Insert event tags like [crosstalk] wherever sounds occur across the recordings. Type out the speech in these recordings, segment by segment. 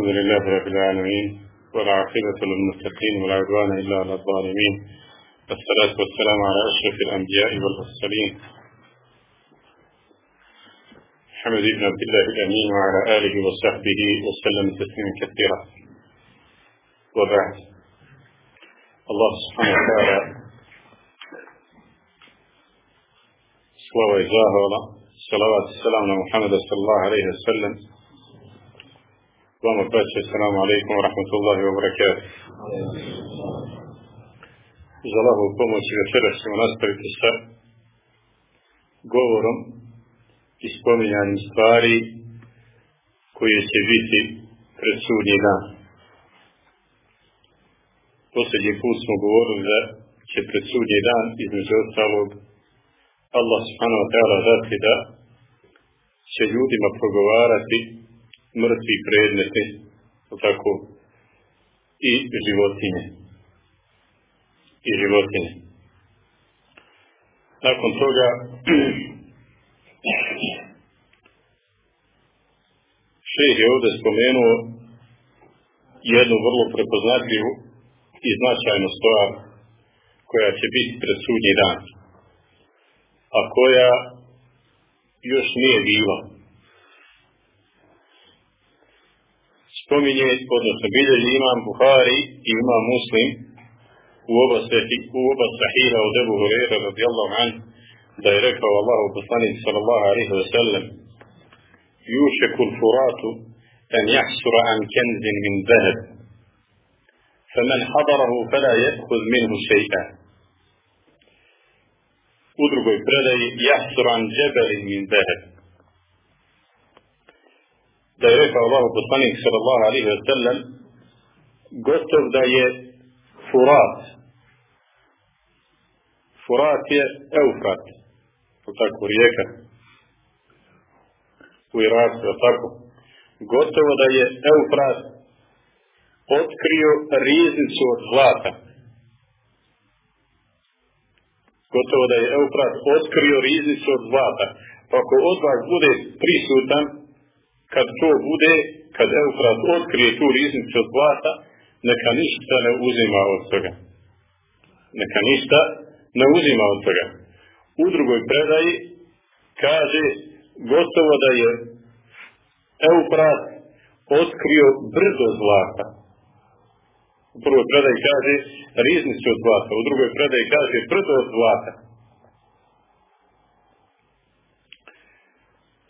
الحمد لله رب العالمين والعاقبة للمتقين ولا عدوان إلا على الظالمين. والصلاة والسلام على أشرف الأنبياء والمرسلين. محمد بن عبد الله الأمين وعلى آله وصحبه وسلم تسليما كثيرا. وبعد. الله سبحانه وتعالى سوى إجاهه صلوات السلام على محمد صلى الله عليه وسلم. Vama braće, assalamu alaikum wa rahmatullahi wa barakatuh. Allahovu pomoć i večeras ćemo nastaviti sa govorom i spominjanjem stvari koje će biti pred sudnji dan. Posljednji put smo govorili da će pred sudnji dan između ostalog Allah subhanahu wa ta'ala dati da će ljudima progovarati mrtvi predmeti, tako i životinje. I životinje. Nakon toga [clears throat] šeh je ovdje spomenuo jednu vrlo prepoznatljivu i značajnu stvar koja će biti pred sudnji dan, a koja još nije bila. Spominje, odnosno bilježi imam Buhari i imam Muslim u oba, sveti, u oba sahira od Ebu Hurera radijallahu an da je rekao Allahu poslanik sallallahu alaihi wa sallam yušeku l-furatu an jahsura an kenzin min zahab فمن حضره فلا يأخذ منه شيئا u drugoj predaji jahsura an džebelin min zahab da je rekao Allah poslanik sallallahu alaihi wa sallam gotov da je furat. Furat je eufrat u tako rijeka? U Iraku tako? Gotovo da je eufrat otkrio riznicu od zlata. Gotovo da je eufrat otkrio riznicu od zlata. Pa ako od vas bude prisutan kad to bude, kad Eufrat otkrije tu riznicu od zlata, neka ništa ne uzima od toga. Neka ništa ne uzima od toga. U drugoj predaji kaže gotovo da je Eufrat otkrio brdo zlata. U prvoj predaji kaže riznicu od zlata, u drugoj predaji kaže brdo zlata.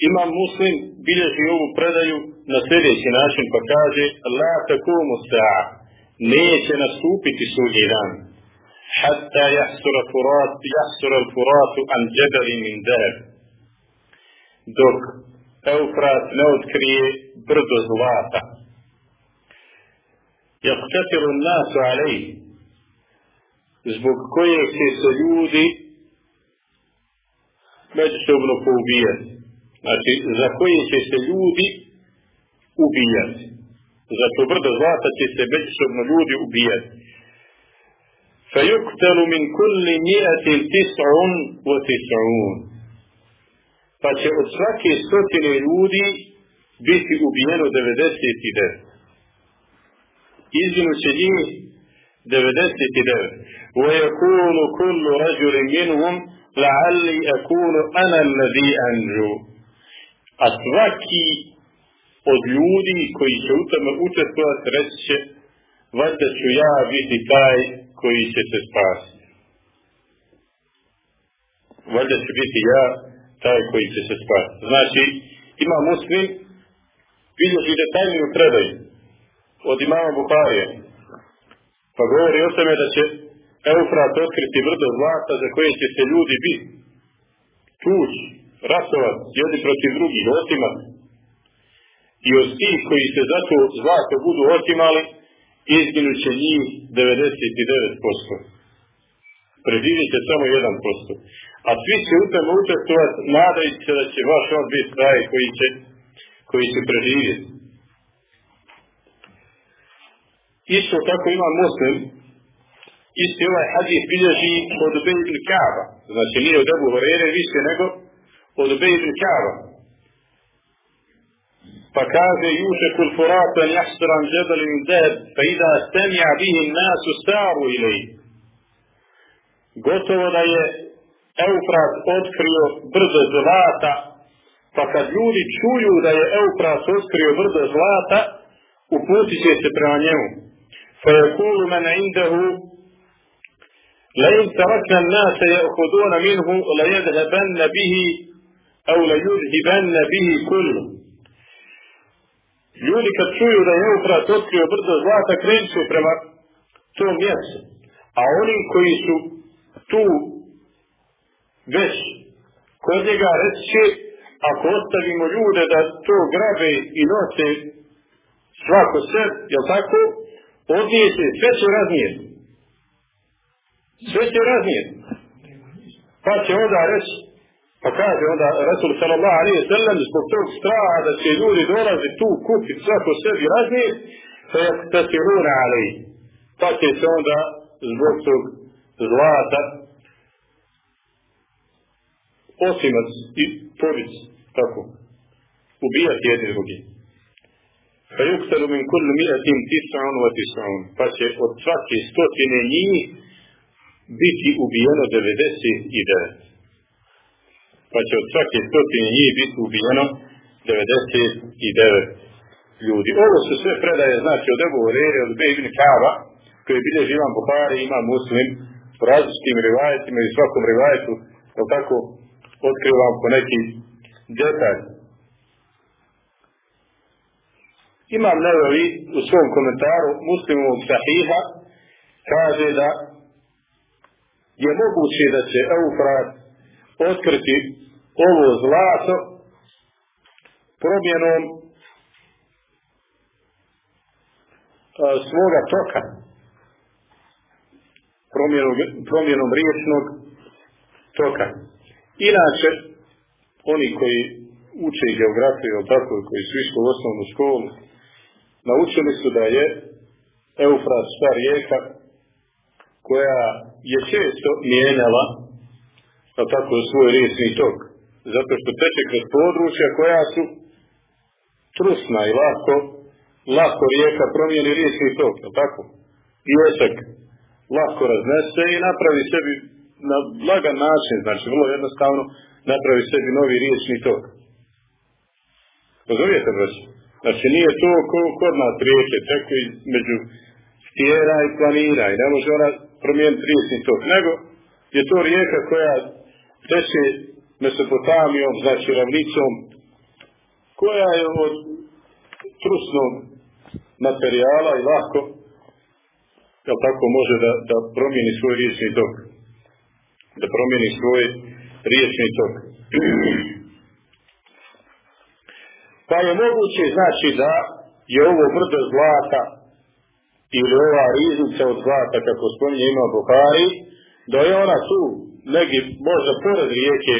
Imam Muslim bilježi ovu predaju na sljedeći način pa kaže La takumu sa'a. Neće nastupiti sudnji dan. Hatta jahsura furat jahsura furatu an džebeli min deb dok Eufrat ne otkrije brdo zlata. Jaktatiru nasu alej zbog koje će se ljudi međusobno poubijati znači za koje će se ljudi ubijati. Za to brdo zlata će se međusobno ljudi ubijati. فَيُقْتَلُ مِنْ كُلِّ مِئَةٍ تِسْعُنْ وَتِسْعُونَ Pa će od svake stotine ljudi biti ubijeno 99. Izginu će njih 99. وَيَكُونُ كُلُّ رَجُلٍ مِنْهُمْ لَعَلِّي أَكُونُ أَنَا الَّذِي أَنْجُو a svaki od ljudi koji će u tome učestvovati reći će valjda ću ja biti taj koji će se spasiti. Valjda ću biti ja taj koji će se spasiti. Znači, ima muslim, bilježi detaljniju predaju od imama Buharije. Pa govori o tome da će Eufrat otkriti brdo zlata za koje će se ljudi biti tući, ratovat, jedni protiv drugih, otimati. I od tih koji se za to zlato budu otimali, izginut će njih 99%. Preživit će samo 1%. A svi će u tome učestvovati, nadajući se da će vaš on biti taj koji će, koji će preživjeti. Isto tako ima muslim, isti ovaj hadis bilježi od Ubej Kaaba. Znači nije od Ebu više nego قطبي الكعبة. فكاد يوشك الفرات أن يحصر عن جبل ذهب فإذا استمع به الناس ساروا إليه. gotovo da je Eufrat otkrio brdo zlata, pa kad ljudi čuju da je Eufrat otkrio brdo zlata, uputit će se prema njemu. فيقول من عنده لئن تركنا الناس يأخذون منه ليذهبن به au la yudhibanna bihi kullu. Ljudi kad čuju da je Eufrat otkrio brdo zlata, krenut prema tom mjestu. A oni koji su tu već kod njega reći ako ostavimo ljude da to grabe i nose svako sve, jel tako, Odnije se sve će raznijeti. Sve će raznijeti. Pa će onda reći, pa kaže onda Rasul sallallahu alaihi sallam zbog tog straha da će ljudi dolazi tu kupiti svako sebi raznijeti, pa je tasiruna alaihi. Pa će se onda zbog tog zlata osimac i povic, tako, ubijati jedni drugi. Pa yuktaru min kullu mi'atin tis'un wa tis'un. Pa će od svake stotine njih biti ubijeno 99. Pa će od svake stotine njih biti ubijeno 99 ljudi. Ovo su sve predaje, znači od Ebu Horere, od Bejbin Kava, koji bilje živan Buhari, ima muslim, u različitim rivajetima i svakom rivajetu, je tako, otkrivam po neki detalj. Imam Nevevi u svom komentaru muslimovog sahiha kaže da je moguće da će Eufrat otkriti ovo zlato promjenom svoga toka promjenom, promjenom riječnog toka Inače, oni koji uče geografiju, tako, koji su išli u osnovnu školu, naučili su da je Eufrat šta rijeka koja je često mijenjala tako svoj riječni tok. Zato što teče kroz područja koja su trusna i lako, lako rijeka promijeni riječni tok, a tako? I osak lako raznese i napravi sebi na lagan način, znači vrlo jednostavno, napravi sebi novi riječni tok. Razumijete, braći? Znači nije to ko, kod nas rijeke, teko među stijera i planira i ne može ona promijeniti riječni tok, nego je to rijeka koja teče Mesopotamijom, znači ravnicom, koja je od trusnog materijala i lako, jel tako može da, da promijeni svoj riječni tok da promijeni svoj riječni tok. [clears throat] Pa je moguće znači da je ovo brdo zlata ili ova riznica od zlata kako spominje ima Buhari, da je ona tu negdje možda pored rijeke,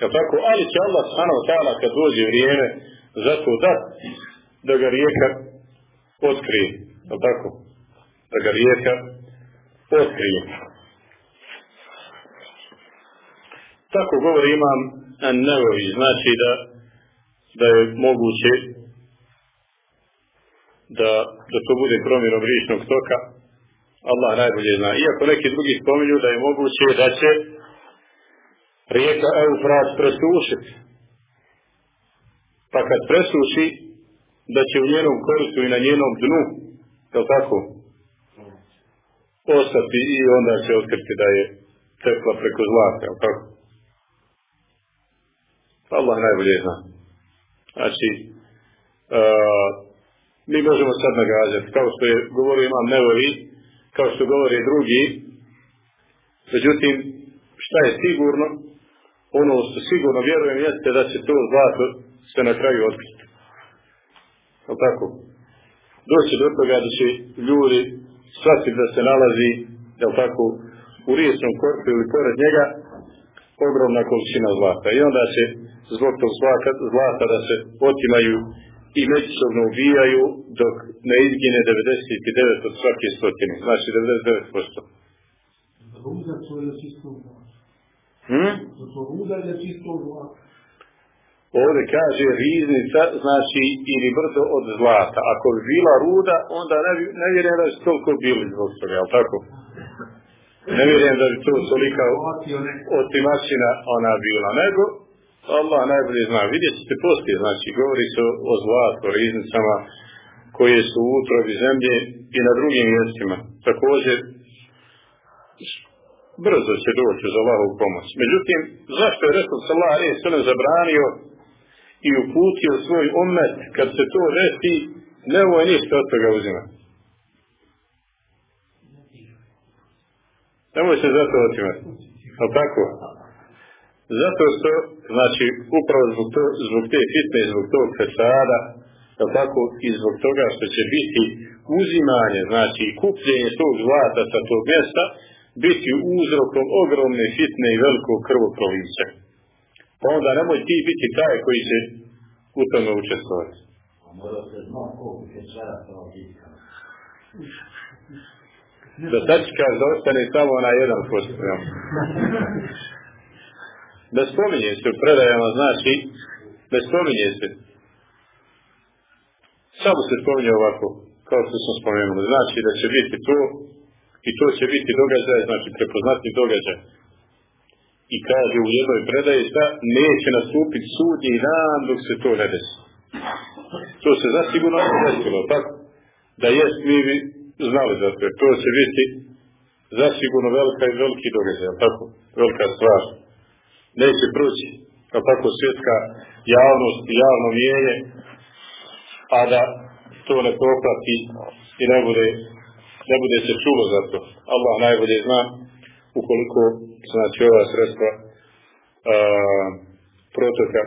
ja tako, ali će Allah sanao tala kad dođe vrijeme za to da, da ga rijeka otkrije, ja tako, da ga rijeka otkrije. Tako govori imam Nevovi, znači da, da je moguće da, da to bude promjenom riječnog toka, Allah najbolje zna. Iako neki drugi spominju da je moguće da će rijeka Eufrat presušiti. Pa kad presuši, da će u njenom koristu i na njenom dnu, je tako, ostati i onda će otkriti da je tekla preko zlata, je tako? Allah najbolje zna. Znači, uh, mi možemo sad nagađati, kao što je govorio imam Nevovi, kao što govore drugi, međutim, šta je sigurno, ono što sigurno vjerujem jeste da će to zlato se na kraju otkriti. O tako? Doći do toga da će ljudi shvatiti da se nalazi, jel tako, u riječnom korpu ili pored njega, ogromna količina zlata. I onda će zbog tog zlata, zlata da se otimaju i međusobno ubijaju dok ne izgine 99 od svake stotine. Znači 99%. Ruda to je čisto Hmm? Ovdje kaže riznica, znači ili brdo od zlata. Ako bi bila ruda, onda ne, vjerujem da bi toliko bili zbog toga, jel tako? Ne vjerujem da bi to tolika otimačina ona bila, nego Allah najbolje zna. Vidjet ćete poslije, znači, govori se o, zlatu, o riznicama koje su u utrobi zemlje i na drugim mjestima. Također, brzo će doći za Allahovu pomoć. Međutim, zašto je Resul Salah Ali Sallam zabranio i uputio svoj umet kad se to desi, nemoj ništa od toga uzimati. Nemoj se zato otimati. Ali tako? Zato što, znači, upravo zbog, to, zbog te fitne, zbog tog fesada, jel tako, i zbog toga što će biti uzimanje, znači, kupljenje tog zlata sa tog mjesta, biti uzrokom ogromne fitne i velikog krvoprolića. Pa onda nemoj ti biti taj koji će u tome učestvovati. Da sačekaš da ostane samo na jedan posto. Ne spominje se u predajama, znači, ne spominje se. Samo se spominje ovako, kao što smo spomenuli. Znači da će biti to, i to će biti događaj, znači prepoznatni događaj. I kaže u jednoj predaji šta, neće nastupiti sudnji dan dok se to ne desi. To se zasigurno desilo, tako? Da jest mi bi znali za to, to će biti zasigurno velika i veliki događaj, tako? Velika stvar neće proći, kao tako svjetska javnost i javno mijenje, a da to ne poprati i ne bude, ne bude se čulo za to. Allah najbolje zna ukoliko znači ova sredstva a, protoka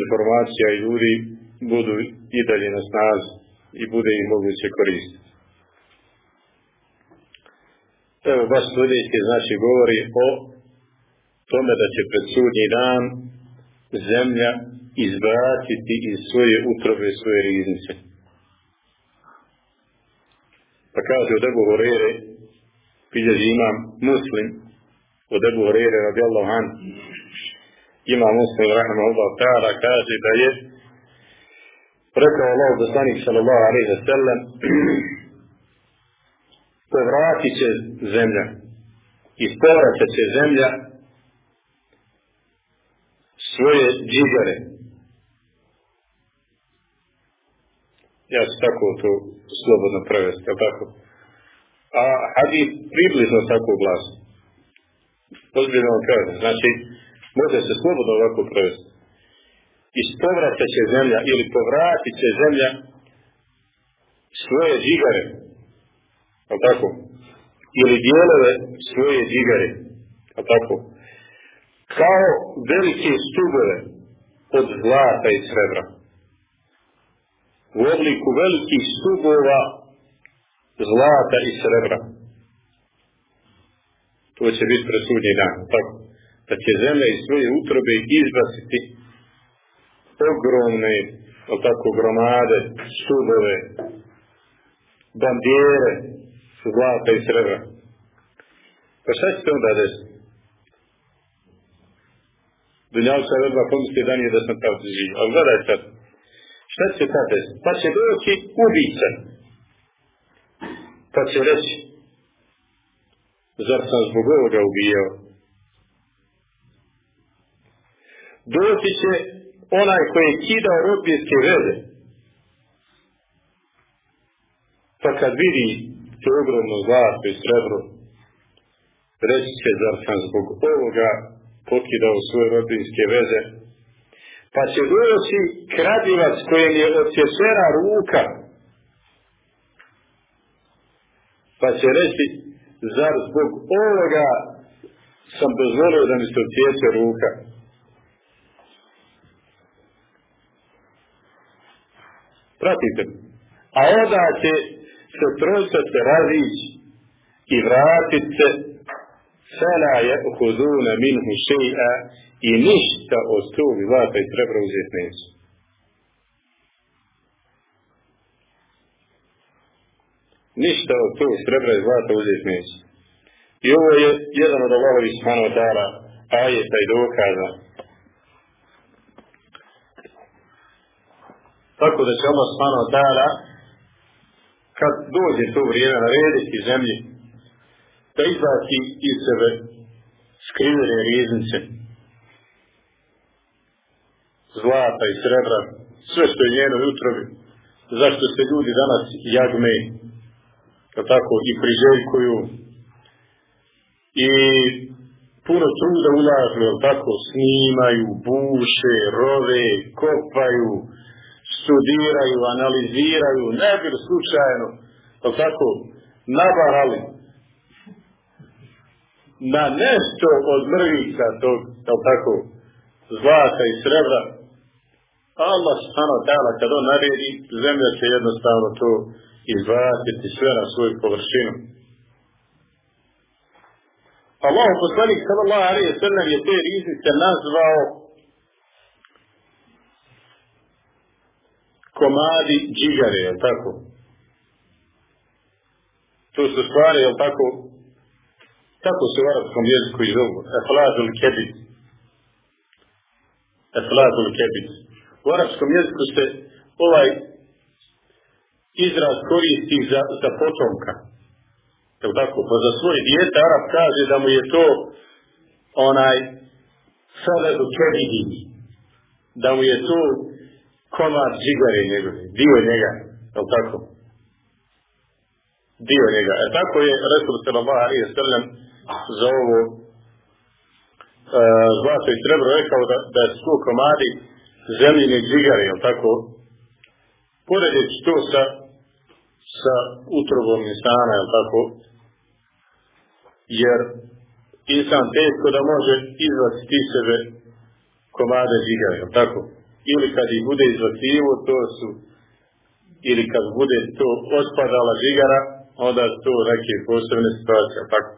informacija i ljudi budu i dalje na snazi i bude ih moguće koristiti. Evo baš sljedeći znači govori o tome da će pred sudnji dan zemlja izbaciti iz svoje utrobe svoje riznice. Pa kaže od Ebu Horere, bilježi imam muslim, od Ebu Horere radijallahu an, ima muslim rahimahullah ta'ala, kaže da je rekao Allah poslanik sallallahu alaihi wa sallam, [clears throat] povratit će zemlja, ispovratit će zemlja svoje džigare. Ja ću tako to slobodno prevesti, jel tako? A hadis približno tako glasi. Ozbiljno vam kaže. Znači, može se slobodno ovako prevesti. Ispovraća će zemlja ili povratit će zemlja svoje džigare. Jel tako? Ili dijelove svoje džigare. Jel tako? kao velike stubove od zlata i srebra. U obliku velikih stubova zlata i srebra. To će biti presudnji dan. Tako, da će zemlja iz svoje utrobe izbaciti ogromne, tako, gromade, stubove, bandijere zlata i srebra. Pa šta će se onda desiti? Dunjalca je odmah pomisli da nije da sam tamo živio. Ali gledaj sad, šta će sad desiti? Pa će doći ubica. Pa će reći, zar sam zbog ovoga ubijao? Doći će onaj koji je kidao rodbinske veze. Pa kad vidi to ogromno zlato i srebro, reći će, zar sam zbog ovoga pokidao svoje rodbinske veze, pa će doći kradivac kojem je odsječena ruka. Pa će reći, zar zbog ovoga sam dozvolio da mi se ruka. Pratite. A onda će se trosac razići i vratit se Fela je uhuduna minhu še'a i ništa od tog zlata i srebra uzeti neće. Ništa od tog srebra i zlata uzeti neće. I ovo je jedan od Allahovi subhanahu wa ta'ala ajeta i dokaza. Tako da će subhanahu wa ta'ala kad dođe to vrijeme narediti zemlji da izbaci iz sebe skrivene riznice. Zlata i srebra sve što je njeno utrobi zašto se ljudi danas jagme tako i priželjkuju. I puno truda ulažu, tako, snimaju, buše, rove, kopaju, studiraju, analiziraju, ne bi slučajno, tako, nabarali na nešto od mrvica tog, jel tako, zlata i srebra, Allah subhanahu ta'ala kad on naredi, zemlja će jednostavno to izvratiti sve na svoju površinu. Allah poslanik sallallahu alaihi wa sallam je te riznice nazvao komadi džigare, je tako? To su stvari, je tako? Tako se u arabskom jeziku i zovu. Efladul kebid. Efladul kebid. U arabskom jeziku se ovaj izraz koristi za, za potomka. Jel tako? Pa za svoje dijete Arab kaže da mu je to onaj saledu kebidini. Da mu je to komad džigare njegove, dio njega. Jel tako? Dio njega. E tako je Resul sallallahu alaihi sallam za ovo uh, zlato i srebro rekao da, da sto komadi zemljine džigare, jel tako? Poredeći to sa, sa utrobom insana, jel tako? Jer insan teško da može izvaciti sebe komade džigare, jel tako? Ili kad ih bude izvacivo, to su ili kad bude to ospadala žigara, onda to neke posebne situacije, tako?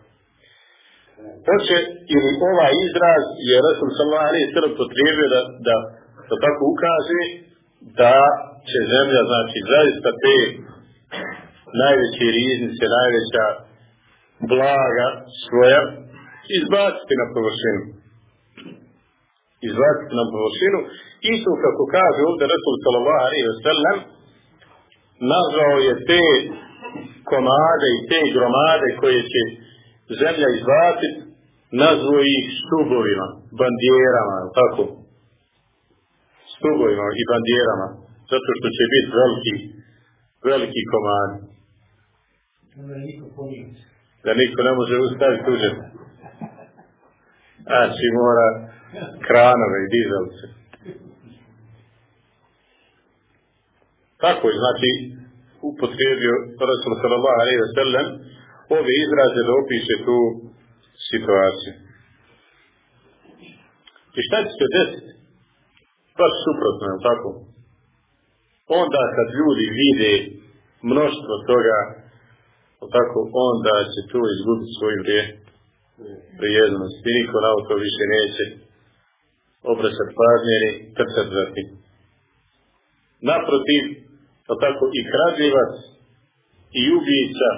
Hoće ili ovaj izraz je Rasul sallallahu alaihi sallam potrebio da, da, tako ukaže da će zemlja, znači zaista te najveće riznice, najveća blaga svoja izbaciti na površinu. Izbaciti na površinu. Isto kako kaže ovdje Rasul sallallahu alaihi sallam nazvao je te komade i te gromade koje će zemlja izbaciti nazvo ih stubovima, bandjerama, tako? Stubovima i bandjerama, zato što će biti veliki, veliki komad. Da niko ne može ustaviti tuđe. Znači mora kranove i dizalce. Tako je, znači, upotrijebio Rasul sallallahu alaihi wa sallam ove izraze da opiše tu situaciju. I šta će se desiti? Baš suprotno, je tako? Onda kad ljudi vide mnoštvo toga, tako, onda će to izgubiti svoju vrije, vrijednost. I niko na to više neće obraćati pažnje ni trčati za tim. Naprotiv, tako, i krađivac, i ubijica,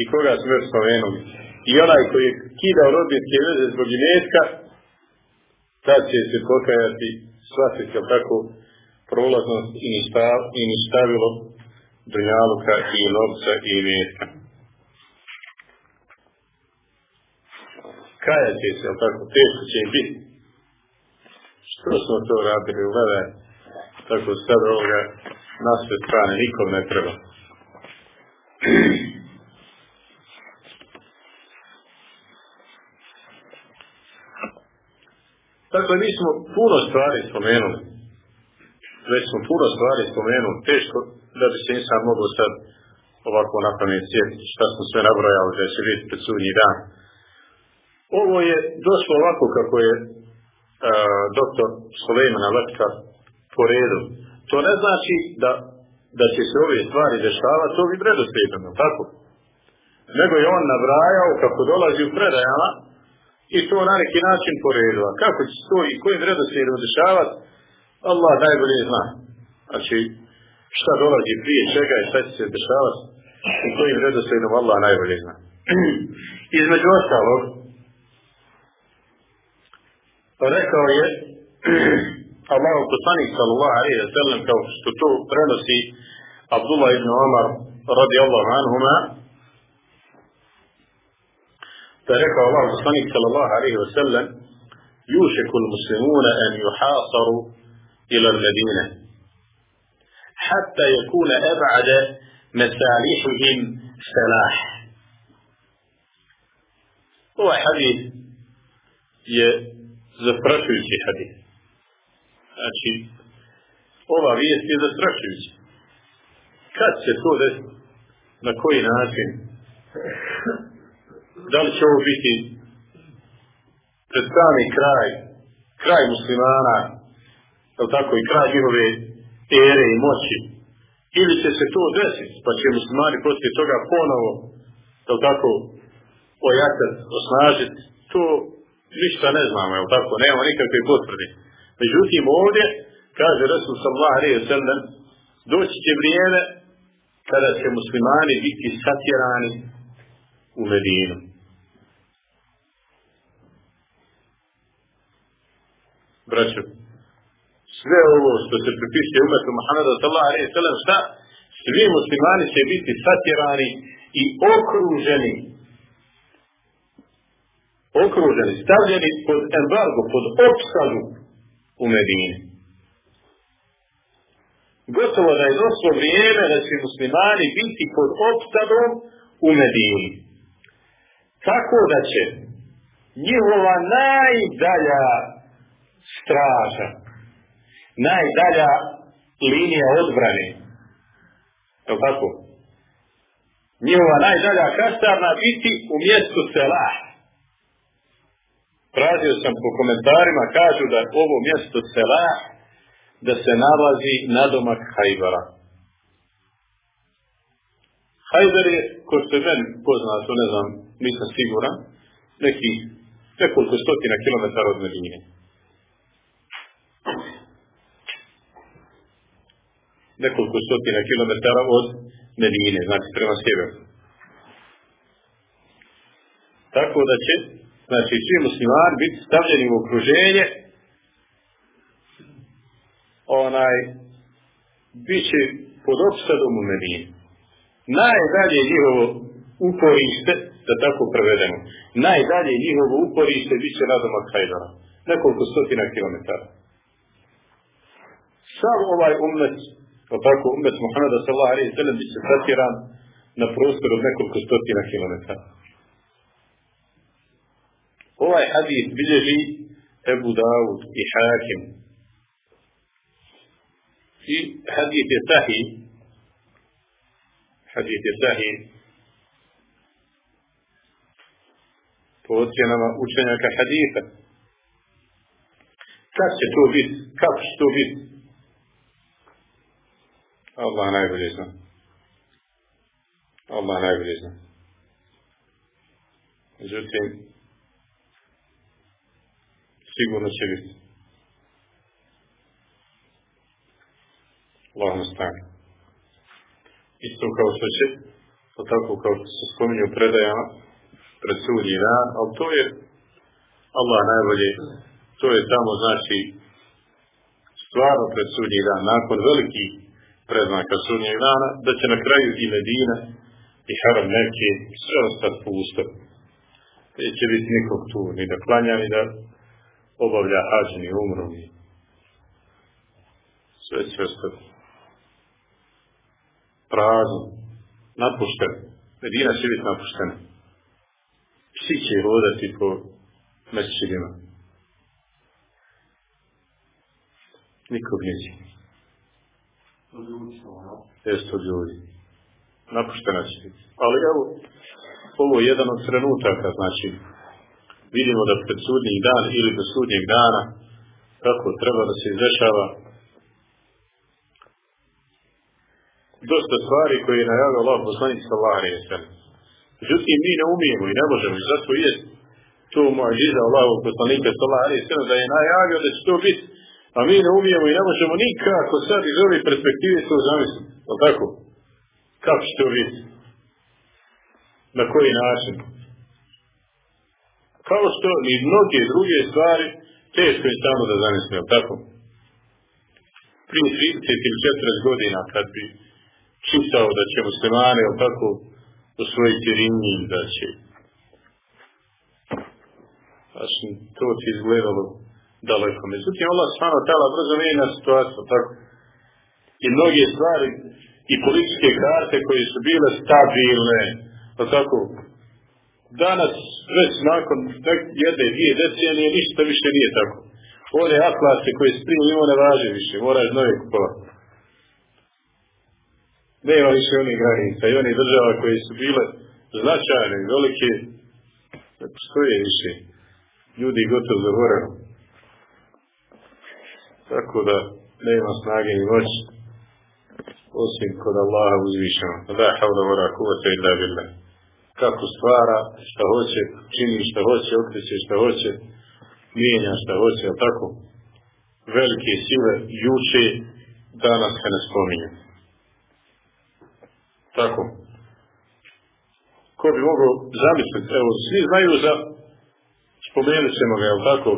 i koga smo još spomenuli, i onaj koji je kidao rodbinske veze zbog imetka, tad će se pokajati shvatiti tako prolaznost i, ništav, i ništavilo dunjaluka i novca i imetka. Kajat će se, tako, teško će biti. Što smo to radili, gledaj, tako sad ovoga na sve strane nikom ne treba. Dakle, mi smo puno stvari spomenuli. Već smo puno stvari spomenuli. Teško da bi se insan mogao sad ovako na pamet sjetiti šta smo sve nabrojali da će biti pred sudnji dan. Ovo je došlo ovako kako je uh, doktor Sulejman Aletka po redu. To ne znači da, da će se ove stvari dešavati ovim redoslijedom, tako? Nego je on nabrajao kako dolazi u predajama i to na neki način po redu. A kako će to i kojim redoslijedom dešavati, Allah najbolje zna. Znači, šta dolazi prije čega i šta će se dešavati i kojim redoslijedom Allah najbolje zna. [clears throat] Između ostalog, rekao je [clears throat] Allah poslanik sallallahu alaihi wa sallam kao što to prenosi Abdullah ibn Omar radijallahu anhuma فرقه الله بصنيك صلى الله عليه وسلم يوشك المسلمون أن يحاصروا إلى المدينة حتى يكون أبعد مساليحهم سلاح هو حديث يزفرشوشي حديث أشي ova vijest je zastrašujuća. Kad se to desi? Na? Da li će ovo biti pred sami kraj, kraj muslimana, je tako, i kraj njihove ere i moći, ili će se to desiti, pa će muslimani poslije toga ponovo, je tako, ojačati, osnažiti, to ništa ne znamo, je tako, nema nikakve potvrde. Međutim, ovdje, kaže Rasul sallallahu alaihi sallam, doći će vrijeme kada će muslimani biti satjerani u Medinu. Braćo, sve ovo što se pripisuje umetu Muhammeda sallallahu alaihi sallam, šta? Svi muslimani će biti satjerani i okruženi okruženi, stavljeni pod embargo, pod opsadu u Medini. Gotovo da je došlo vrijeme da će muslimani biti pod opsadom u Medini. Tako da će njihova najdalja straža, najdalja linija odbrane, je tako? Njihova najdalja kastarna biti u mjestu Selah. Tražio sam po komentarima, kažu da ovo mjesto Selah da se nalazi na domak Hajbara. Hajber je, ko što je meni poznato, ne znam, nisam siguran, neki nekoliko stotina kilometara od Medine. Nekoliko stotina kilometara od Medine, znači prema sjeveru. Tako da će znači svi muslimani biti stavljeni u okruženje, onaj, bit će pod opsadom u Medini. Najdalje njihovo uporište, da tako prevedemo, najdalje njihovo uporište bit će radom od Hajdara. Nekoliko stotina kilometara. Sam ovaj umet, o tako umet Muhammeda sallallahu alaihi sallam bit će satiran na prostoru od nekoliko stotina kilometara. Ovaj hadis bilježi Ebu Dawud i Hakim. I hadis je sahi. Hadis je sahi. Po ocjenama učenjaka hadisa. Kad će to biti? Kako će to biti? Allah najbolje zna. Allah najbolje zna. Međutim, sigurno će biti. Allah nastavi. Isto kao što će, to tako kao što se spominju predajama, pred sudnji dan, ali to je Allah najbolje, to je tamo znači stvarno pred sudnji dan, nakon velikih preznaka sudnjeg dana, da će na kraju i Medina i Haram Mekke sve ostati pusto. Neće biti nikog tu, ni da klanja, ni da obavlja hađ, ni umru, ni sve će ostati prazno, napušten. Medina će biti napuštena. Psi će hodati po mesečidima. Nikog neće. Jeste od ljudi. napuštena će biti. Ali evo, ovo je jedan od trenutaka, znači, vidimo da pred sudnji dan ili do sudnjeg dana, kako treba da se izrešava dosta stvari koje je najavio Allah poslanik sallallahu. Međutim, mi ne umijemo i ne možemo i zato je to muadžiza Allahovog poslanika sallallahu alejhi ve da je najavio da će to biti, a mi ne umijemo i ne možemo nikako sad iz ove perspektive to zamisliti. Je tako? Kako će to biti? Na koji način? Kao što i mnoge druge stvari teško je samo da zamislimo, tako? Prije 30 ili 40 godina kad bi čitao da će muslimane, tako, osvojiti Rimlji, da će znači, to ti izgledalo daleko. Međutim, Allah stvarno tala brzo mijenja situaciju, tako? I mnoge stvari i političke karte koje su bile stabilne, pa tako, danas, već nakon jedne, dvije decenije, ništa više nije tako. One atlase koje se prije ne važe više, moraš nove kupovati. Nema više onih granica i onih država koje su bile značajne velike, ne postoje više. Ljudi gotovo zaboravno. Tako da nema snage ni moći osim kod Allaha uzvišeno. Da, havla vora kuvata illa billah. Kako stvara, šta hoće, čini šta hoće, okreće šta hoće, mijenja šta hoće, ali tako? Velike sile juče, danas se ne spominje. Tako. Ko bi mogao zamisliti, evo, svi znaju za, spomenut ćemo ga, jel tako,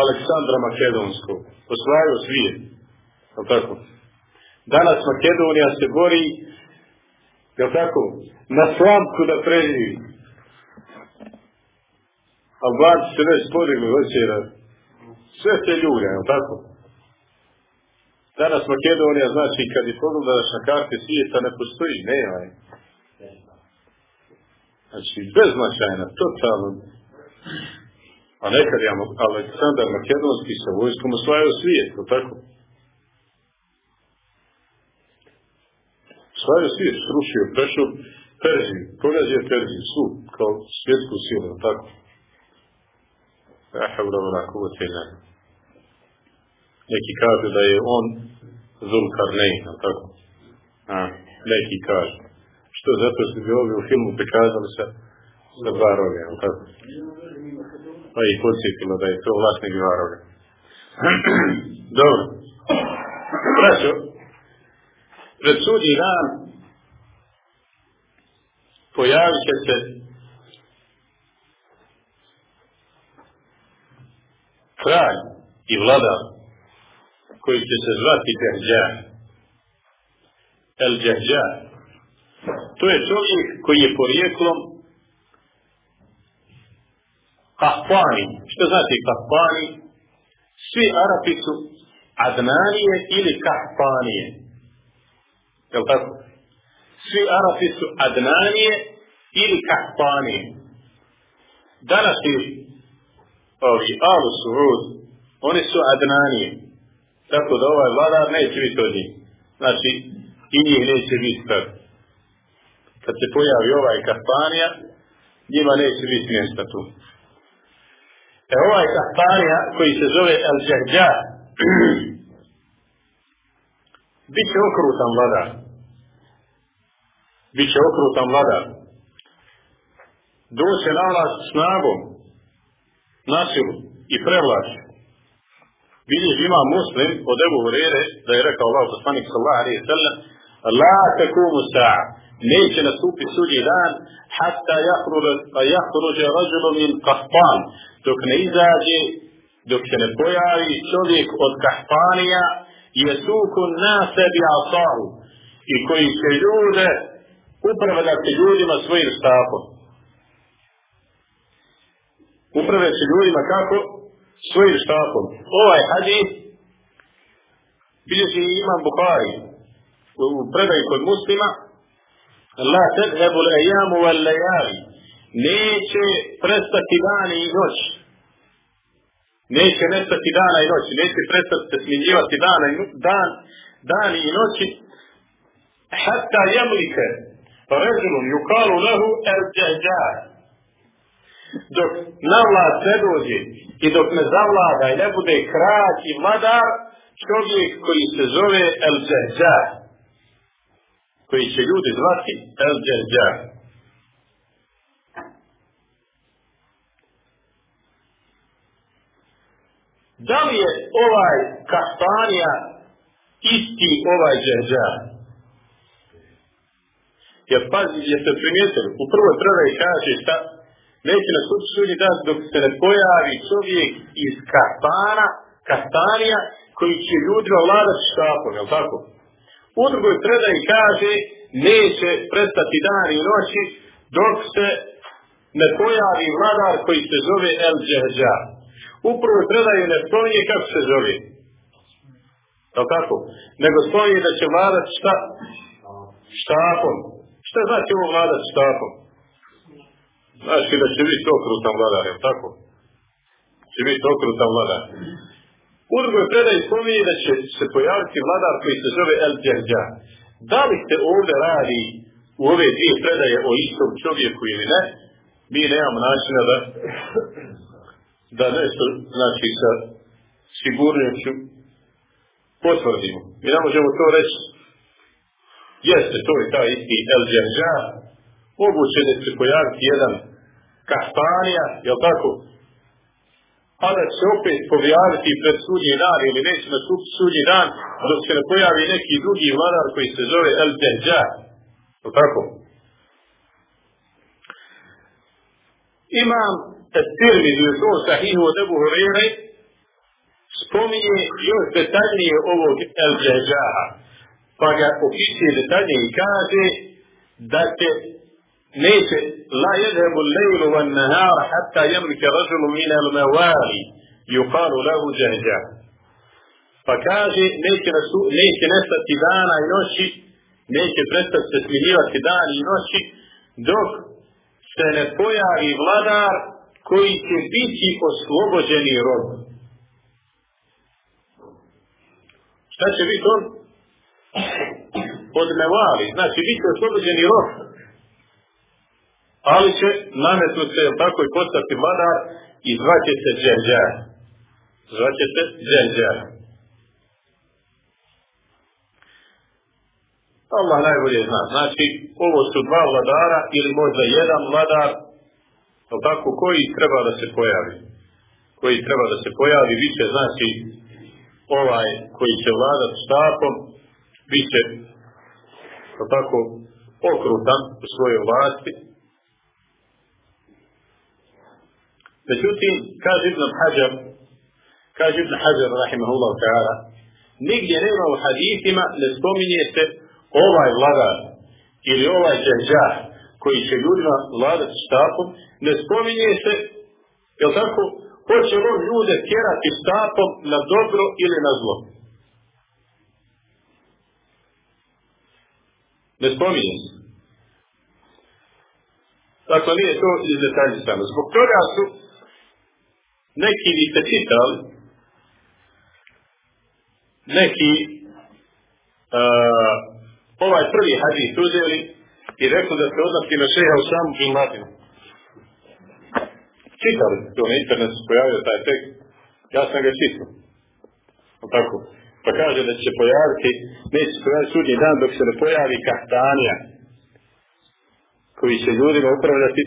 Aleksandra Makedonskog, osvajao svijet, tako? Danas Makedonija se bori, jel tako, na slamku da preživi. Albanci se već podigli, da sve te ljude, jel tako? Danas Makedonija, znači, kad je pogledaš na karte svijeta, ne postoji, nema je. Znači, beznačajna, totalno. A nekad je Aleksandar Makedonski sa vojskom osvajao svijet, to tako? Osvajao svijet, srušio, prešao Perziju, pogazio Perziju, svu, kao svjetsku silu, tako? Aha, upravo na kuvotina. Neki kažu da je on Zulkarnein, tako? A, neki kažu. Što? Zato što bi ovi u filmu prikazali sa, sa dva roga, tako? Pa ih podsjetilo da je to vlasnik dva roga. [clears throat] Dobro. Braćo, pred sudnji dan pojavit će se kralj i vladar koji će se zvati Dehđa. El Dehđa. To je čovjek koji je porijeklom Kahpani. Što znači Kahpani? Svi Arapi su Adnanije ili Kahpanije. Je li tako? Svi Arapi su Adnanije ili Kahpanije. Danas je ovi Alu Suhud, oni su Adnanije. Tako da ovaj vladar neće biti od njih. Znači, i njih neće biti kad. Kad se pojavi ovaj Kahpanija, njima neće biti mjesta tu. E ovaj Kahpanija, koji se zove El Džahđa, bit će okrutan vladar. Biće okrutan vladar. Doće na vlast snagom, nasilu i prevlači. Vidiš ima muslim od Ebu Hurere da je rekao Allah poslanik sallallahu alaihi sallam La takumu sa'a neće nastupiti sudji dan hatta jahruđe rađulu min kahpan dok ne izađe dok se ne pojavi čovjek od kahpanija je suku nasebi asahu i koji će ljude upravljati ljudima svojim stapom. Uprave se ljudima kako? svojim štapom. Ovaj hadis bilježi imam Bukhari u predaju kod muslima La tedhebu lejamu wal lejari neće prestati dan i noć. Neće nestati dana i noći. Neće prestati se smjenjivati dana i dan, dan i noći. Hatta jamlike Režilun yukalu lehu el. Dok na vlast ne dođe i dok ne zavlada i ne bude kralj i vladar, čovjek koji se zove el. Koji će ljudi zvati el Da li je ovaj kastanija isti ovaj džeđar? Jer pazi, jeste primijetili, u prvoj predaji kaže šta? Neće na sud sudi dan dok se ne pojavi čovjek iz kastana, kastanija, koji će ljudima vladati štapom, jel tako? U drugoj predaji kaže, neće prestati dan i noći dok se ne pojavi vladar koji se zove El Džeđar. U prvoj predaji ne spominje kako se zove. Jel tako? Nego spominje da će vladati šta? Štapom. Šta znači ovo vladat štapom? Znači da će biti okrutan vladar, je tako? Će biti okrutan vladar. U drugoj predaji spominje da će se pojaviti vladar koji se zove El Džerđa. Da li se ovdje radi u ove dvije predaje o istom čovjeku ili ne, mi nemamo načina da da nešto, znači, sa sigurnošću potvrdimo. Mi ne možemo to reći jeste to je taj isti El moguće da se pojaviti jedan kastanija, jel tako? A da se opet pojaviti pred sudnji dan ili neće na sudnji dan, dok se ne pojavi neki drugi vladar koji se zove El Džerđa. Jel tako? Imam Tirmizi u svom sahihu od Ebu Hurire spominje još detaljnije ovog El Džerđaha pa ga opisuje detaljnije i kaže da će neće la yadhabu al-laylu wan-nahar hatta yamlika rajulun min al-mawali yuqalu lahu jahja pa kaže neće, nasu, neće nestati dana i noći neće prestati se smirivati dan i noći dok se ne pojavi vladar koji će biti oslobođeni rob. Šta će biti on? od mevali, znači bit će oslobođeni rok, ali će nametnuti se tako i postati vladar i zvaće se dželđar. Zvaće se dželđar. Allah najbolje zna. Znači, ovo su dva vladara ili možda jedan vladar, ali tako, koji treba da se pojavi. Koji treba da se pojavi, će, znači, ovaj koji će vladat štapom, bit će tako okrutan u svojoj vlasti. Međutim, kaže Ibn Hajar, kaže Ibn Hajar, rahimahullah ta'ala, nigdje nema u hadithima, ne spominje se ovaj vladar ili ovaj džađah koji će ljudima vladati štapom, ne spominje se, jel tako, hoće on ljude tjerati štapom na dobro ili na zlo. Ne spominje se. Dakle, nije to iz samo. Zbog toga su neki vi ste čitali, neki uh, ovaj prvi hadis uzeli i rekli da se odnosi na šeha u samu bin Čitali to na internetu pojavio taj tekst, ja sam ga čitao. Tako. Pa kaže da će pojaviti, neće se pojaviti sudnji dan dok se ne pojavi kahtanija koji će ljudima upravljati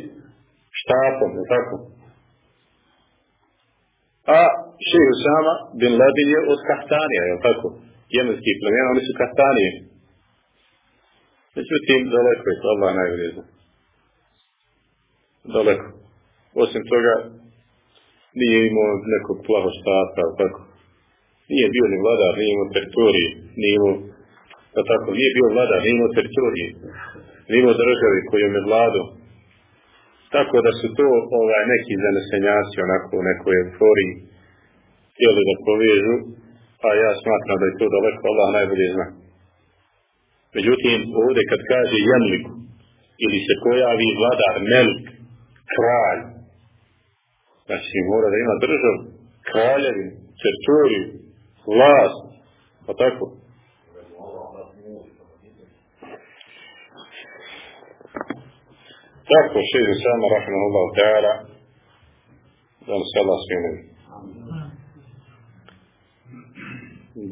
štapom, je tako? A šehr sama bin Ladin je od kahtanija, je tako? Jemenskih plemena, oni su kahtanije. Međutim, daleko je to, Allah najbolje. Daleko. Osim toga, nije imao nekog plaho štapa, tako? Nije bio ni vladar, nije imao teritorije, nije imao, pa tako, nije bio vladar, nije imao teritorije, nije imao državi kojom je vlado. Tako da su to ovaj, neki zanesenjaci onako u nekoj euforiji htjeli da povežu, a ja smatram da je to daleko, Allah najbolje zna. Međutim, ovdje kad kaže jemliku, ili se pojavi vladar, melik, kralj, znači mora da ima državu, kraljevinu, teritoriju, vlast, pa tako. Tako, šeđu sama, rahmanullah ta'ala, da nam se Allah smiluje.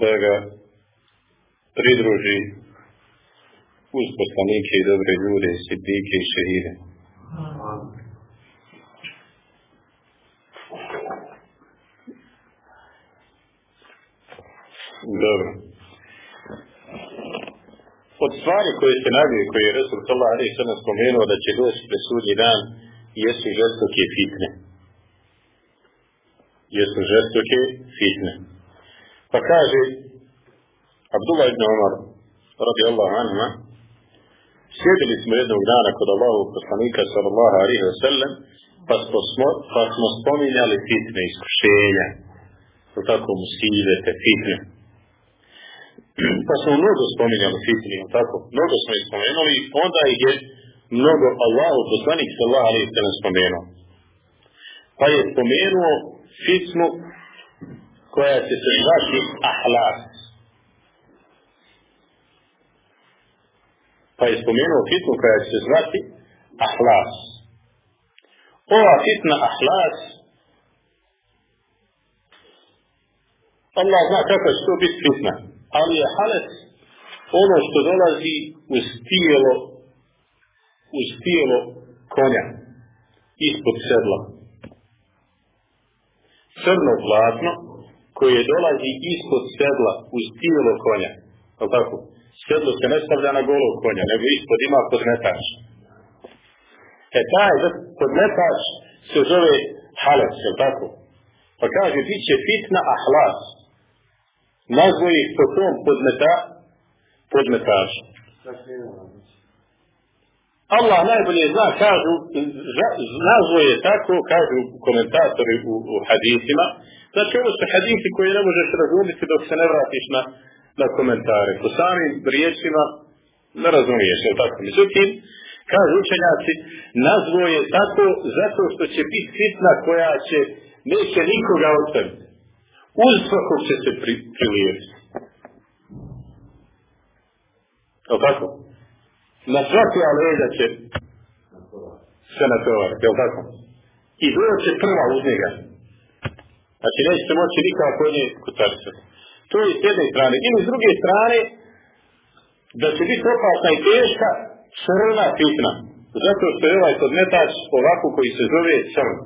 Da ga pridruži uz poslanike i dobre ljude, sidike i šehide. Dobro. Od stvari koje se navije, koje je Resul Sallah Ali sada spomenuo da će doći pre sudnji dan, jesu žestoke fitne. Jesu žestoke fitne. Pa kaže Abdullah ibn Umar, radi Allah anima, sjedili smo jednog dana kod Allahu poslanika sallallahu alaihi wa sallam, pa smo, pa smo spominjali fitne iskušenja, to tako musibete, fitne. Pa smo mnogo spominjali fitni, tako? Mnogo smo ih spomenuli, onda ih je mnogo Allahu poslanik sallallahu alaihi sallam spomenuo. Pa je spomenuo fitnu koja će se zvati ahlas. Pa je spomenuo fitnu koja će se zvati ahlas. Ova fitna ahlas Allah zna kako će to biti fitna ali je halet ono što dolazi uz tijelo uz tijelo konja ispod sedla crno platno koje dolazi ispod sedla uz tijelo konja tako? sedlo se ne stavlja na golog konja nego ispod ima podmetač e taj podmetač se zove halet, je tako? pa kaže, bit će fitna ahlas nazvo ih po tom podmeta, podmetača. Allah najbolje zna, kažu, nazvo je tako, kažu komentatori u, u hadisima, znači ovo su hadisi koje ne možeš razumjeti dok se ne vratiš na, na komentare. Po samim riječima ne razumiješ, je tako? Međutim, kažu učenjaci, nazvo je tako zato što će biti fitna koja će, neće nikoga ostaviti uz svakog će se pri, prilijeti. Je tako? Na svaki leđa će se natovariti, je tako? I doće prva uz njega. Znači nećete moći nikako nje kutaricati. To je s jedne strane. Ili s druge strane, da će biti opasna i teška crna fitna. Zato što je ovaj podmetač ovako koji se zove crn.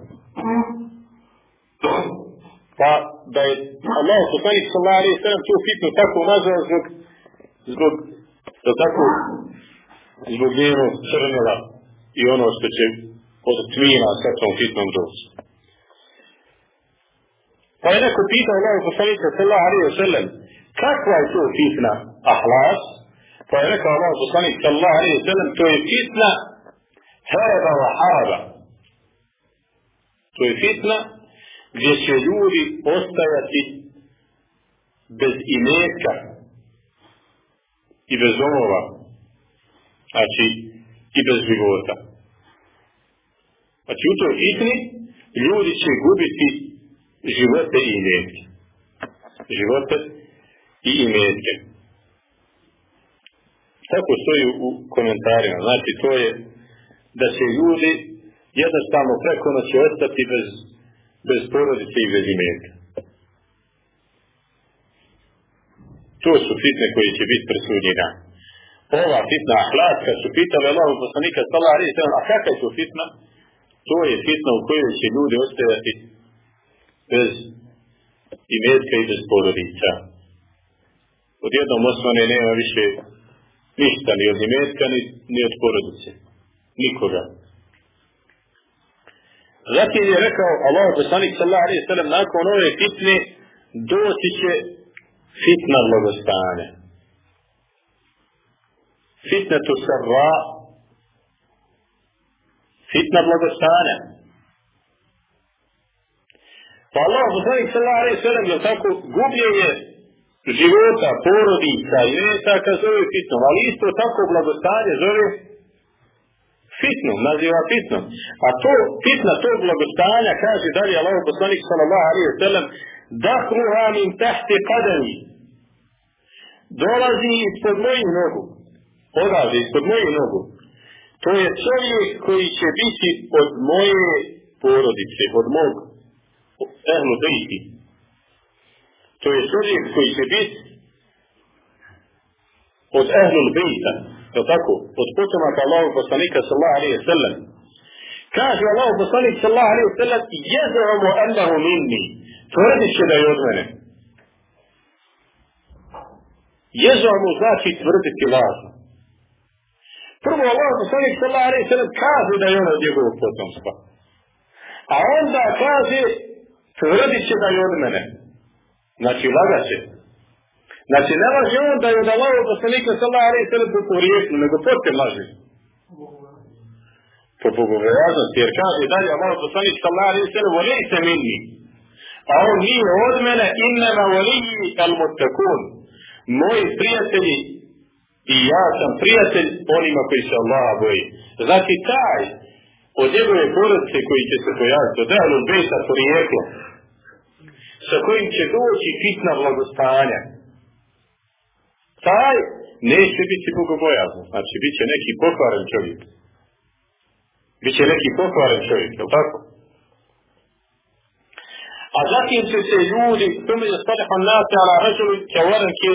Pa da je Allah poslanik sallallahu alejhi ve sellem tu fitnu tako nazvao zbog zbog da tako zbog njenog crnila i ono što će od sa tom fitnom doći. Pa je neko pitao Allah poslanika sallallahu alejhi ve sellem kakva je to fitna ahlas? Pa je rekao Allah poslanik sallallahu alejhi ve sellem to je fitna haraba wa haraba. To je fitna gdje će ljudi ostajati bez imetka i bez omova, znači i bez života. Znači u toj fitni ljudi će gubiti živote i imetke. Živote i imetke. Tako stoji u komentarima. Znači to je da će ljudi jednostavno preko noći ostati bez bez porodice i bez imetka. To su fitne koje će biti presudnji dan. Ova fitna ahlas, kad su pitali Allahom poslanika sallallahu alaihi sallam, a kakva to fitna? To je fitna u kojoj će ljudi ostajati bez imetka i bez porodica. Odjednom osnovne nema više ništa, ni od imetka, ni, ni od porodice. Nikoga. Zatim je rekao Allah poslanik sallallahu alaihi sallam nakon ove fitne doći će fitna blagostane. Fitna tu sarra fitna blagostane. Pa Allah poslanik sallallahu alaihi sallam je tako gubljenje života, porodica i metaka zove fitnom, ali isto tako blagostanje zove fitnu, naziva fitnu. A to, fitna tog blagostanja, kaže dalje Allah poslanik sallallahu alaihi wa sallam, dahruha min tahti qadami. Dolazi ispod mojih nogu. Odavde, ispod mojih nogu. To je čovjek koji će biti od moje porodice, od mog ehlu bejti. To je čovjek koji će biti od ehlul bejta, je tako? Od potomaka Allahog poslanika sallallahu alaihi sallam. Kaže Allahog poslanik sallallahu alaihi sallam, jezamu annahu minni. Tvrdit će da je od mene. Jezamu znači tvrditi lažno. Prvo Allah poslanik sallallahu alaihi sallam kaže da je on od njegovog potomstva. A onda kaže tvrdit će da je od mene. Znači lagaće. Znači ne laže on da je od Allahog poslanika sallallahu alaihi sallam po porijeklu, nego potem laže. Po bogobojaznosti, jer kaže dalje Allah poslanik sallallahu alaihi sallam volite minni. A on nije od mene innama voliji al mutakun. Moji prijatelji i ja sam prijatelj onima koji se Allaha boji. Znači taj od njegove porodice koji će se pojaviti, od Ehlul Bejta porijeklo, sa kojim će doći fitna blagostanja, taj neće biti bogobojazan. Znači, bit će neki pokvaren čovjek. Biće neki pokvaren čovjek, je tako? A zatim će se ljudi, tome je stadihan nase ala režulu kevaranke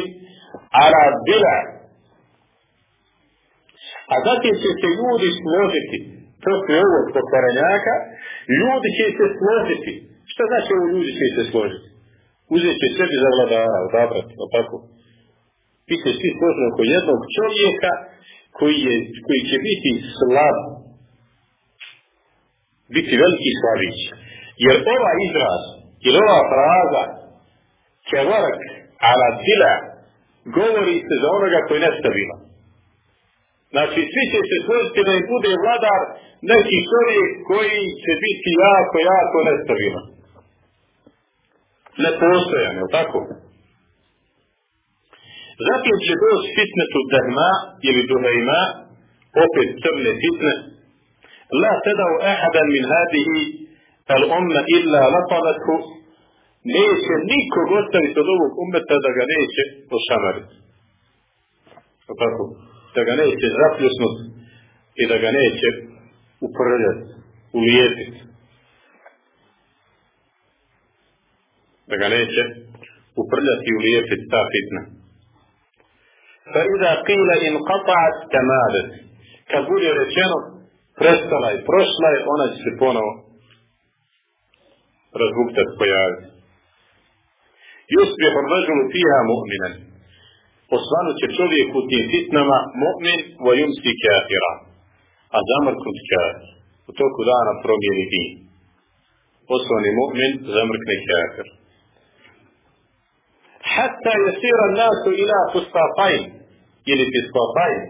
ala bila. A zatim će se ljudi složiti, posle ovog pokvarenjaka, ljudi će se složiti. Šta znači ovo ljudi će se složiti? Uzet će sebi za vladara, odabrati, je tako? Vi će svi složiti oko jednog čovjeka koji, je, koji će biti slab, biti veliki slavić. Jer ova izraz, jer ova fraza, kevarak ala dila, govori se za onoga koji je nestabilan. Znači, svi će se složiti da im bude vladar neki čovjek koji će biti jako, jako nestabilan. Nepostojan, je tako? Zatim će doći fitnetu dahma ili duhajma, opet crne fitne, la tedao ahadan min hadihi al umma illa lapadathu, neće nikog ostaviti od ovog ummeta da ga neće pošamariti. Tako, da ga neće zapljusnuti i da ga neće uprljati, ulijepiti. Da ga neće uprljati i ulijepiti ta fitna. فإذا قيل انقطعت تمادت kad bude rečeno prestala je, prošla je, ona će se ponovo razbuktati, pojaviti. Yusbihu rajulu fiha mu'minan. Osvanu će čovjek u tim fitnama mu'min wa yumsi kafira. A zamrknut kafir. U toku dana promijeni din. Osvani mu'min, zamrkne kafir. Hatta jesira nasu ila fustafajn ili fustafajn.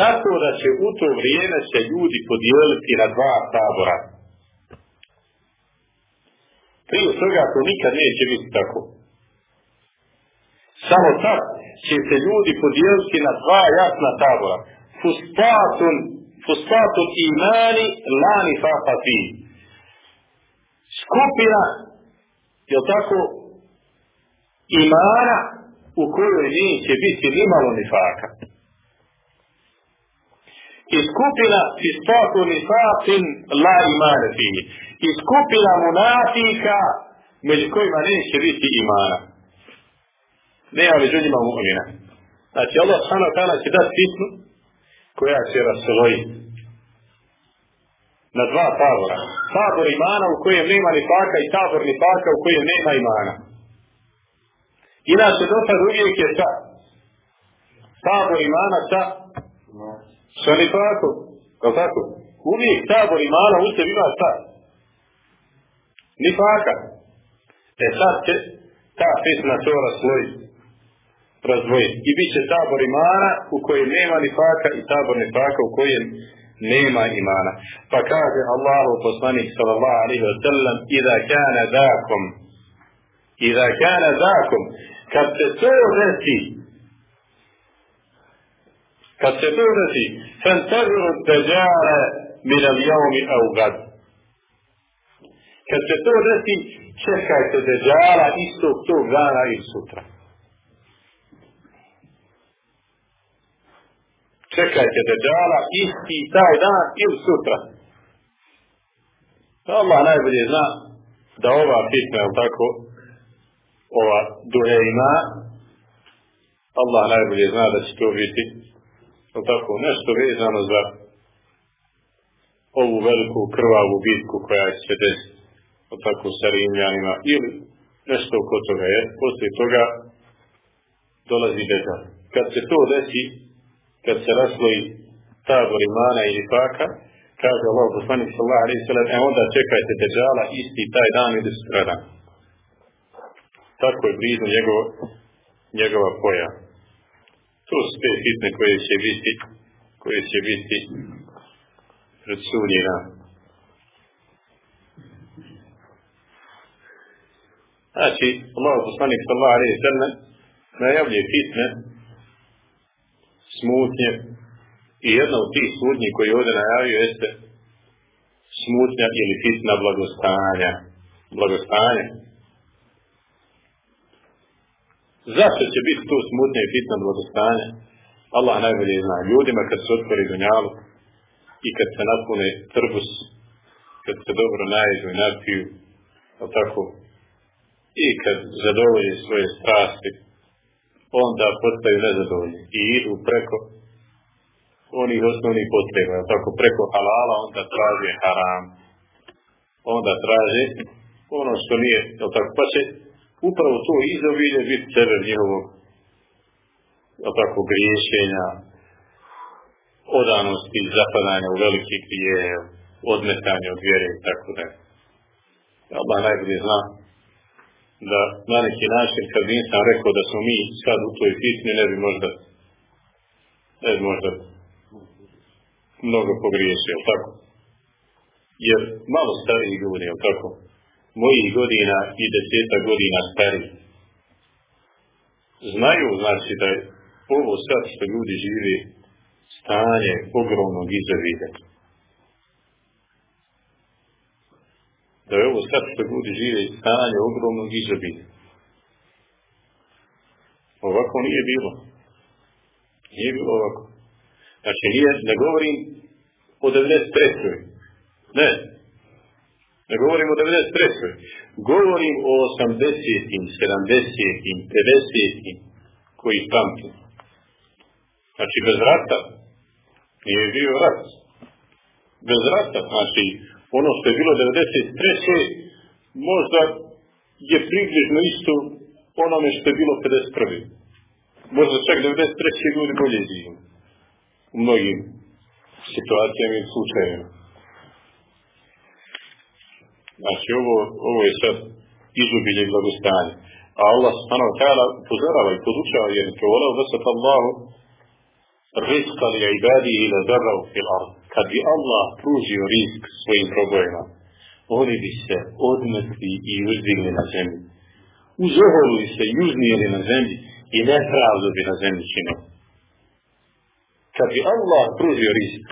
Tako da će u to vrijeme se ljudi podijeliti na dva tabora. Prije toga to nikad neće biti tako. Samo tad će se ljudi podijeliti na dva jasna tabora. Fustatun, fustatun imani lani fafati. Skupina, je tako, imana u kojoj neće biti nimalo nifaka. I skupina istatu nifakin la imane fini. I skupina munafika među kojima neće biti imana. Nema među njima mu'mina. Znači Allah subhanahu wa će dati fitnu koja će raslojiti na dva tabora. Tabor imana u kojem nema nifaka i tabor nifaka u kojem nema imana. Inače, do sad uvijek je sa tabor imana sa nifakom. Kao tako? Uvijek tabor imana u sebi ima sa nifaka. E sad će ta fitna to raslojiti razdvojiti. I bit će tabor imana u kojem nema nifaka i tabor nifaka u kojem nema imana. Pa kaže Allahu poslanik sallallahu alaihi wa sallam Iza kana dakom Iza kana dakom kad se to desi kad se to desi fantaziru dajjara min al javmi au kad se to desi čekajte dajjara istog tog dana i sutra čekajte deđala isti taj dan ili sutra. Allah najbolje zna da ova fitna, je tako, ova duhejna, Allah najbolje zna da će to biti, je tako, nešto vezano za ovu veliku krvavu bitku koja će se desiti, je tako, sa Rimljanima, ili nešto oko toga je, poslije toga dolazi dežal. Kad se to desi, kad se rasloji tabor imana ili faka, kaže Allah poslanik sallallahu e onda čekajte dežala isti taj dan ili sutradan. Tako je blizu njegov, njegova poja. To su te hitne koje će biti, koje će biti pred. Znači, Allah poslanik sallallahu alaihi sallam najavljuje fitne, smutnje i jedna od tih smutnji koji ovdje najavio jeste smutnja ili fitna blagostanja. Blagostanje. Zašto će biti to smutnje i fitna blagostanja? Allah najbolje zna. Ljudima kad se otvori dunjalu i kad se napune trbus, kad se dobro najedu i napiju, tako, i kad zadovolje svoje strasti, onda postaju nezadovoljni i idu preko onih osnovnih potreba, tako preko halala, onda traže haram, onda traže ono što nije, tako, pa će upravo to izobilje biti sebe njihovog, tako, griješenja, odanosti, zapadanja u velike grije, odmetanja od vjere i tako da. Allah najbolje zna da na neki način kad nisam rekao da smo mi sad u toj fitni ne bi možda ne bi možda mnogo pogriješio, tako? Jer malo stariji ljudi, tako? Mojih godina i deseta godina stariji. Znaju, znači, da je ovo sad što ljudi živi stanje ogromnog izavida. da je ovo sad što ljudi žive stanje ogromnog izobilja. Ovako nije bilo. Nije bilo ovako. Znači, nije, ne govorim o 93. Ne. Ne govorim o 93. Govorim o 80. 70. 50. koji pamtim. Znači, bez rata. Nije bio rat. Bez rata, znači, ono što je bilo 93. možda je približno isto onome što je bilo 51. Možda čak 93. ljudi bolje žive. U mnogim situacijama i slučajima. Znači, ovo, ovo je sad izubilje i blagostanje. A Allah subhanahu wa ta'ala upozorava i podučava jer to volao se Allahu rizqa li ibadihi ila zarrao fil ard kad bi Allah pružio risk svojim robojima, oni bi se odmetli i uzdigli na zemlji. Uzoholili se i uznijeli na zemlji i nepravdu bi na zemlji činili. Kad bi Allah pružio risk,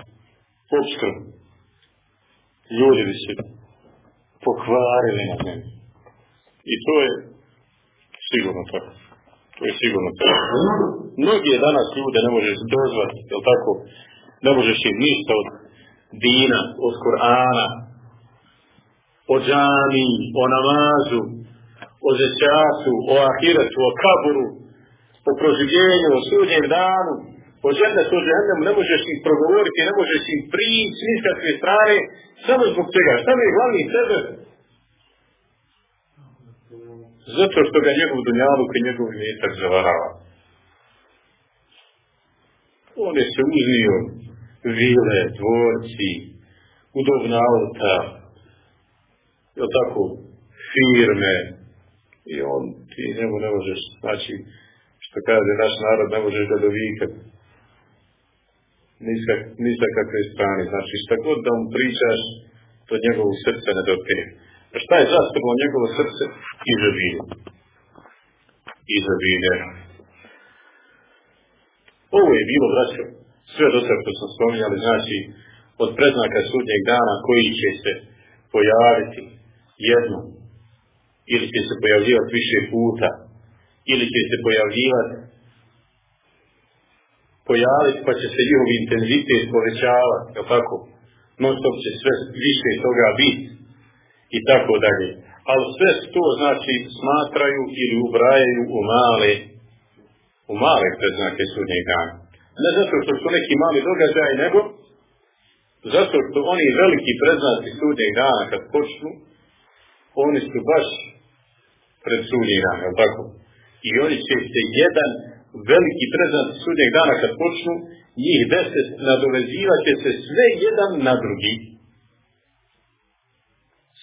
obskrb, ljudi bi se pokvarili na zemlji. I to je sigurno tako. To je sigurno tako. Mnogi danas ljude ne možeš dozvati, jel tako, ne možeš im ništa od dina, od Kur'ana, o džami, o namazu, o zečatu, o ahiretu, o kaburu, o proživljenju, o sudnjem danu, o džennetu, o džennemu, ne možeš ih progovoriti, ne možeš ih prići s nikakve strane, samo zbog čega. Šta je glavni sebe? Zato što ga njegov dunjaluk i njegov metak zavarava. On je se uznio vile, dvorci, udobna auta, jel tako, firme, i on, ti njemu ne možeš, znači, što kaže naš narod, ne možeš ga dovikat. Ni sa kakve strane. Znači, šta god da mu pričaš, to njegovu srce ne dopije. A šta je zastrlo njegovo srce? Izobilje. Izobilje. Ovo je bilo, braćo, sve do sada što smo spominjali, znači od preznaka sudnjeg dana koji će se pojaviti jedno ili će se pojavljivati više puta ili će se pojavljivati pojaviti pa će se njihov intenzitet povećavati, je tako? Non stop će sve više toga biti i tako dalje. Ali sve to znači smatraju ili ubrajaju u male u male predznake sudnjeg dana. Ne zato što su neki mali događaj, nego zato što oni veliki predznaci sudnjeg dana kad počnu, oni su baš pred sudnjeg dana, je tako? I oni će se jedan veliki preznak sudnjeg dana kad počnu, njih deset nadovezivat će se sve jedan na drugi.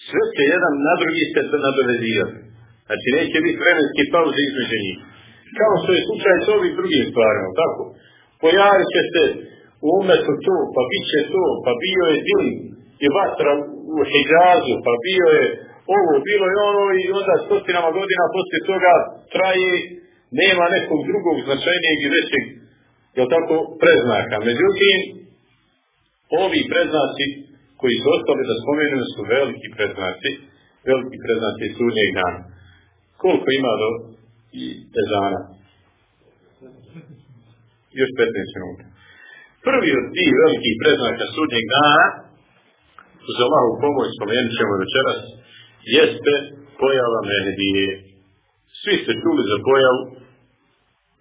Sve će jedan na drugi se nadovezivati. Znači neće biti vremenski pauze između njih. Kao što je slučaj s ovim drugim stvarima, tako? Pojavit će se u umetu to, pa bit će to, pa bio je din i vatra u Hijazu, pa bio je ovo, bilo je ono i onda stotinama godina poslije toga traje, nema nekog drugog značajnijeg i većeg, jel tako, preznaka. Međutim, ovi preznaci koji su ostali da spomenuju su veliki preznaci, veliki preznaci sudnjeg dana. Koliko ima do i ezana? Još 15 minuta. Prvi od tih velikih preznaka sudnjeg dana, uz Allahu pomoć, spomenut ćemo večeras, jeste pojava Mehdije. Svi ste čuli za pojavu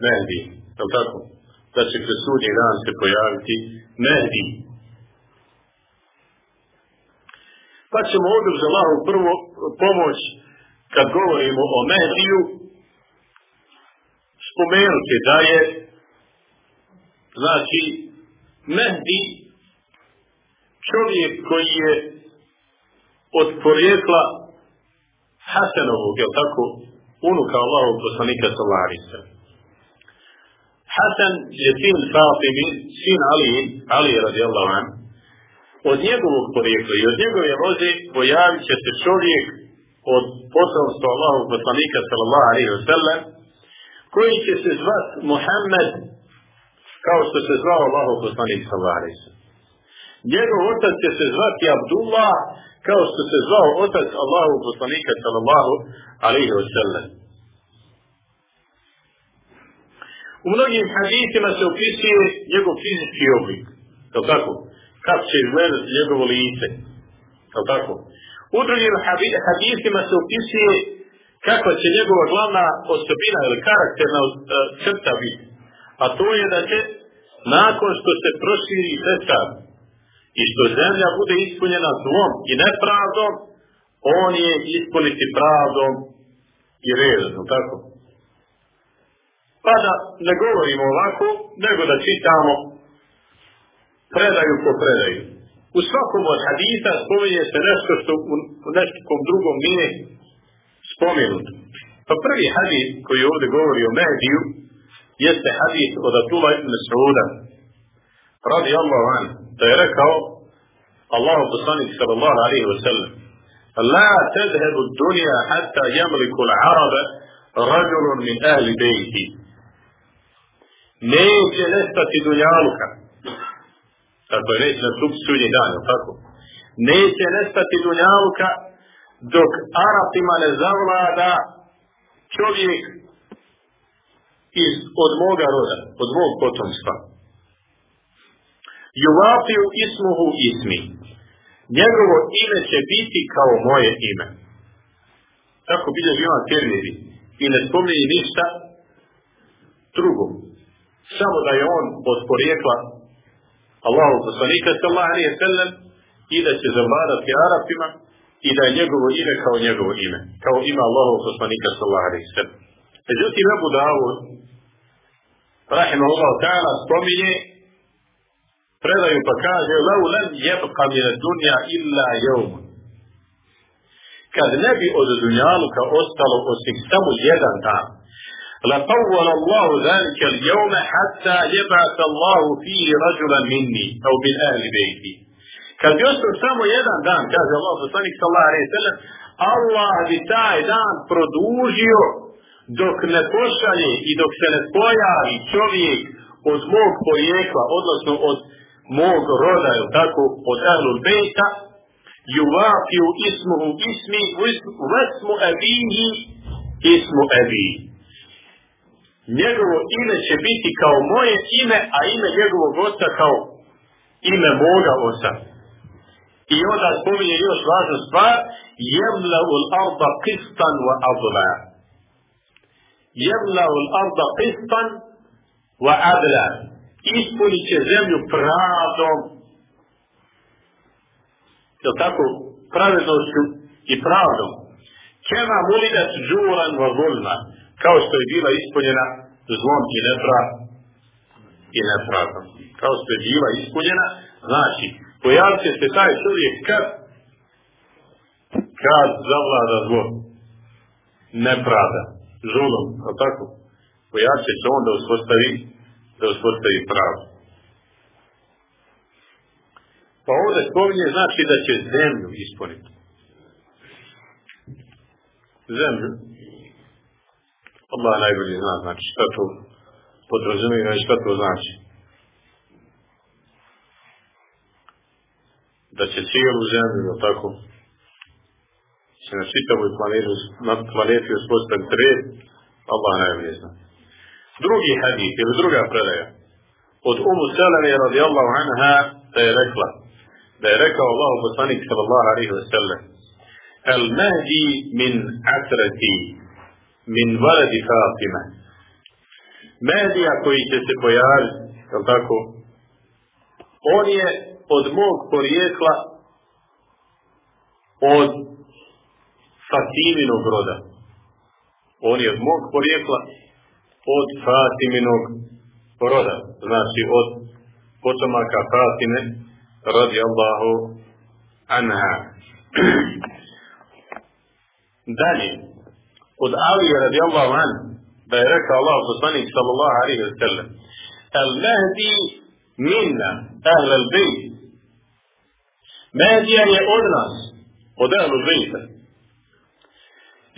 Mehdi, je tako? Da će kroz sudnji dan se pojaviti Mehdi. Pa ćemo ovdje za Allahu prvo pomoć kad govorimo o Mehdiju spomenuti da je znači Mehdi čovjek koji je od porijekla Hasanovog, je tako, unuka Allahog poslanika Sallarisa. Hasan je sin Fatimi, sin Ali, Ali radijallahu an. Od njegovog porijekla i od njegove loze pojavit će se čovjek od potomstva Allahog poslanika sallallahu alaihi wa sallam, koji će se zvat Muhammed kao što se zvao Allahog poslanik sallallahu alaihi wa sallam. Njegov otac će se zvati Abdullah kao što se zvao otac Allahu poslanika sallallahu alaihi wa sallam. U mnogim hadisima se opisuje njegov fizički oblik. Je tako? Kako će izgledati njegovo lice. Je tako? U drugim hadisima se opisuje kakva će njegova glavna osobina ili karakterna uh, crta biti. A to je da će nakon što se proširi sveta i što zemlja bude ispunjena zlom i nepravdom, on je ispuniti pravdom i redom, tako? Pa da ne govorimo ovako, nego da čitamo predaju po predaju. U svakom od hadisa spominje se nešto što u nekom drugom nije spomenuto. Pa prvi hadis koji ovdje govori o Mehdiju jeste hadis od Abdullah ibn Sauda radi Allah an, da je rekao Allahu poslanik sallallahu alaihi wa sallam لا تذهب الدنيا حتى يملك العرب رجل من أهل بيتي neće nestati dunjaluka. Tako je reći na stup sudnji dan, tako? Neće nestati dunjaluka dok Arapima ne zavlada čovjek iz, od moga roda, od mog potomstva. Juvafiju ismuhu ismi. Njegovo ime će biti kao moje ime. Tako bilježi ima termini. I ne spominje ništa drugo. Samo da je on od porijekla Allahu poslanika sallallahu alaihi sallam i da će zavladati Arapima i da je njegovo ime kao njegovo ime. Kao ima Allahu poslanika sallallahu alaihi sallam. Međutim, Abu Dawud rahimahullah ta'ala spominje predaju pa kaže lau len jebka mine dunja illa jevm. Kad ne bi od dunjaluka ostalo osim samo jedan dan, لطول الله ذلك اليوم حتى يبعث الله فيه رجلا مني أو من أهل بيتي kad bi ostao samo jedan dan, kaže Allah poslanik sallallahu alejhi ve sellem, Allah bi taj dan produžio dok ne pošalje i dok se ne pojavi čovjek od mog porijekla, odnosno od mog roda, ili tako, od Ahlul Bejta, juvafiju ismuhu ismi, vesmu ebihi ismu ebihi. njegovo ime će biti kao moje ime, a ime njegovog oca kao ime moga oca. I onda spominje još važnu stvar, jemla'u l'arda qistan wa adla. Jemla'u l'arda qistan wa adla. Ispunit će zemlju pravdom. Jel tako? Pravednošću i pravdom. Kema mulidat džuran wa zulma. Kao što je bila ispunjena zlom i nepravdom. I nepravdom. Kao što je bila ispunjena, znači, pojavit se taj čovjek kad kad zavlada zlo. Nepravda. Žulom, a tako? Pojavit se on da uspostavi da uspostavi pravo pa ovdje spominje znači da će zemlju ispuniti. Zemlju Allah najbolje zna znači šta to podrazumije i šta to znači da će cijelu zemlju, tako, se na čitavoj planetu, na planeti uspostaviti red, Allah najbolje zna. Drugi hadith ili druga predaja od Umu Seleme radijallahu anha da je rekla, da je rekao Allah poslanik sallallahu alaihi wa sallam El Mahdi min asrati min valadi Fatima Mahdija koji će se pojaviti, je tako, on je od mog porijekla od Fatiminog roda. On je od mog porijekla od Fatiminog roda. Znači od potomaka Fatime radi Allahu anha. [clears throat] Dalje, od Alije radi Allahu an, da je rekao Allah poslanik sallallahu alaihi wa sallam, Al-Mahdi minna, ahl al-bayt, Medija je od nas, od ehlu bejta.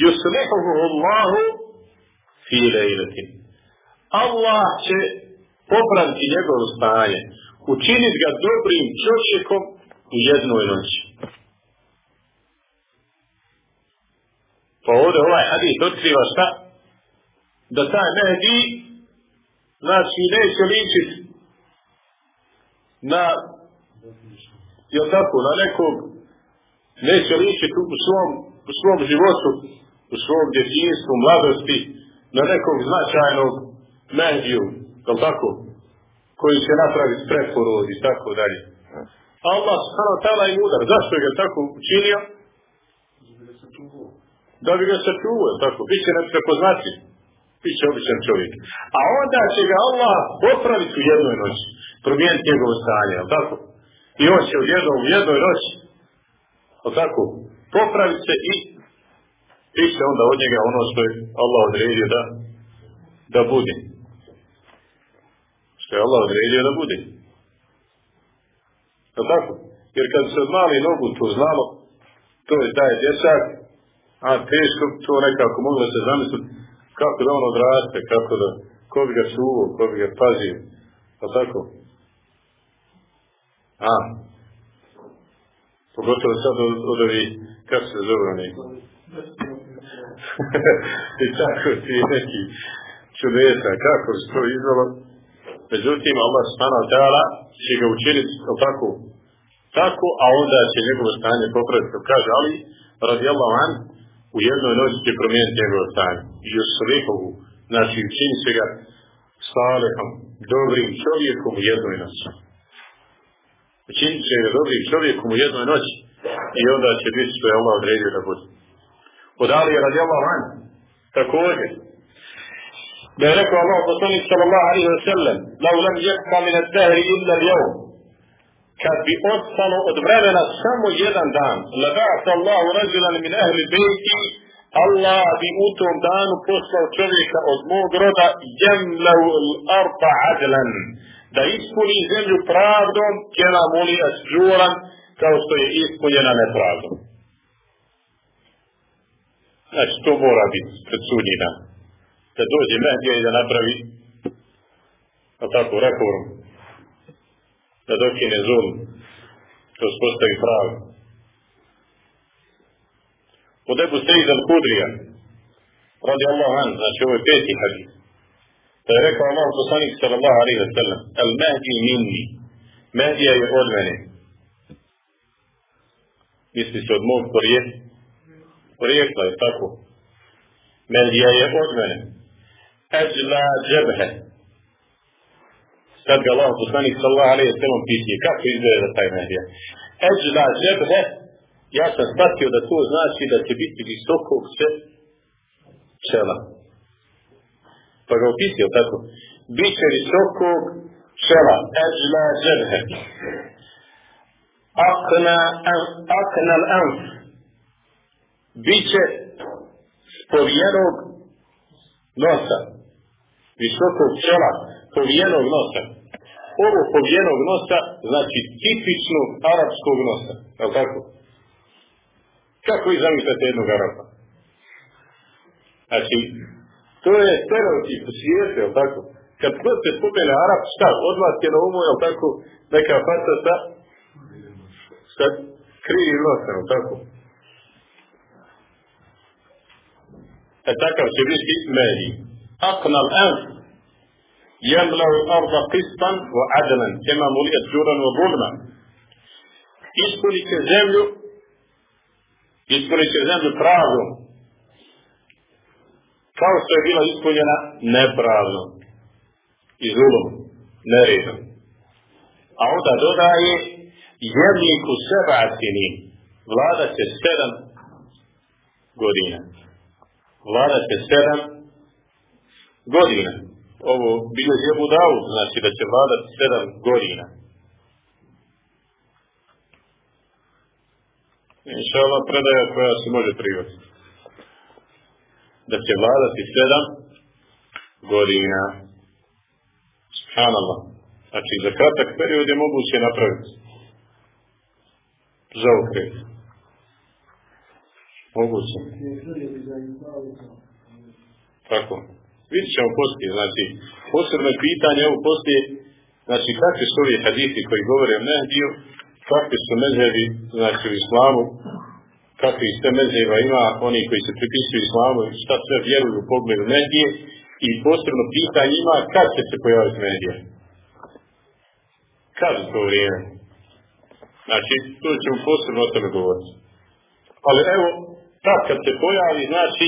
Yuslihuhu Allahu fi lejletin. Allah će popraviti njegovo stanje, učiniti ga dobrim čovjekom u jednoj noći. Pa ovdje ovaj hadis otkriva šta? Da taj Mehdi znači neće ličiti na jel tako, na nekog neće ličiti u svom, u svom životu, u svom djetinjstvu, mladosti, na nekog značajnog mediju, jel tako, koji će napraviti preporod i tako dalje. Allah subhanahu ta'ala je mudar. Zašto je ga tako učinio? Da bi ga sačuvao, tako. Biće neprepoznatljiv. Biće običan čovjek. A onda će ga Allah popraviti u jednoj noći. Promijeniti njegovo stanje, jel tako? I on će u jednoj, u jednoj noći, tako, popravit se i piše onda od njega ono što je Allah odredio da, da bude. Što je Allah odredio da bude. Tako? Jer kad se od mali nogu to znalo, to je taj dječak, a teško to nekako moglo se zamisliti kako da on odraste, kako da, ko bi ga čuvao, ko bi ga pazio. O tako? A, pogotovo sad od, od kako se zove? [laughs] I tako ti neki čudesa, kako se to izvalo. Međutim, Allah wa ta'ala će ga učiniti tako, tako, a onda će njegovo stanje popraviti, kaže Ali, radi Allah an, u jednoj noći će promijeniti njegovo stanje. I još slihovu, znači učinit će ga salihom, dobrim čovjekom u jednoj noći učinit će ga dobrim čovjekom u jednoj noći i onda će biti što je Allah odredio da bude. Od Ali radi Allah van, također, da je rekao Allah poslanik sallallahu alaihi wa sallam, lau lam jekka min ad-dahri illa l-jawm, kad bi ostalo od vremena samo jedan dan, la ba'ta Allahu rajulan min ahli bejti, Allah bi u tom danu poslao čovjeka od mog roda jemlau l-arta adlan, da ispuni zemlju pravdom, kjela moli asđuran, kao što je ispunjena nepravdom. Znači, to mora biti pred sudnji. Da dođe Mehdija i da napravi a tako, reform, da dokine zulm, da uspostavi pravdu. Od Ebu Sejid al-Kudrija, radi Allah an, znači ovo je peti hadis, Pa je rekao Allah poslanik sallallahu alaihi wa sallam, al mehdi minni, Mehdija je od mene. Misli se od mog porije, porijekla je tako. Mehdija je od mene. Eđla džebhe. Sad ga Allah poslanik sallallahu alaihi wa sallam pitije, kako izgleda taj Mehdija? Eđla džebhe, ja sam shvatio da to znači da će biti visokog se čela. Pa ga opisio tako. Biće visokog čela. Eđla džebhe. Akna, akna al-anf. Biće spovijenog nosa. Visokog čela. Povijenog nosa. Ovo povijenog nosa znači tipičnog arapskog nosa. Je li tako? Kako vi zamislite jednog Arapa? Znači, to je stereotip u svijetu, je tako? Kad god se spomene Arap, šta? Od vas je na umu, je tako? Neka faca sa, sa krivim nosom, je tako? E takav će biti meni. Aknal anf يملأ الأرض قسطا وعدلا كما ملئت جورا وظلما ispunit će zemlju ispunit će zemlju pravdom kao što je bila ispunjena nepravdom i zulom, neredom. A onda dodaje jemniku sebacini vlada će sedam godina. Vlada će sedam godina. Ovo bilježi je budavu, znači da će vladati sedam godina. Inša Allah predaja koja se može prihvatiti. Da će vladati sedam godina. Subhanallah. Znači, za kratak period je moguće napraviti. Za okret. Moguće. Tako. Vidjet ćemo poslije. Znači, posebno je pitanje ovo poslije, znači, kakvi su ovi hadisi koji govore o Mehdiju, kakvi su mezhevi, znači, u islamu, kakvi sve mezheva ima, oni koji se pripisuju islamu, šta sve vjeruju u pogledu Mehdije, i posebno pitanje ima kad će se pojaviti Mehdija. Kad u to vrijeme? Znači, to ćemo posebno o tome govoriti. Ali evo, tad kad se pojavi, znači,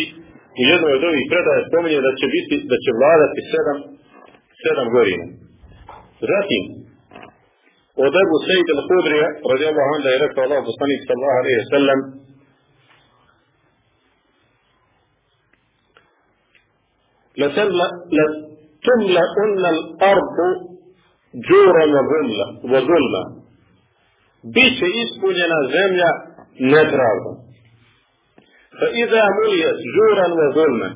u jednoj od ovih predaja spominje da će biti, da će vladati sedam, sedam godina. Zatim, od Ebu Sejid al-Hudrija, radijallahu onda je rekao Allah poslanik sallahu alaihi wa sallam, لتملأن الأرض جورا وظلما biće ispunjena zemlja nepravdom. Fa iza muliyat žuran wa zulma,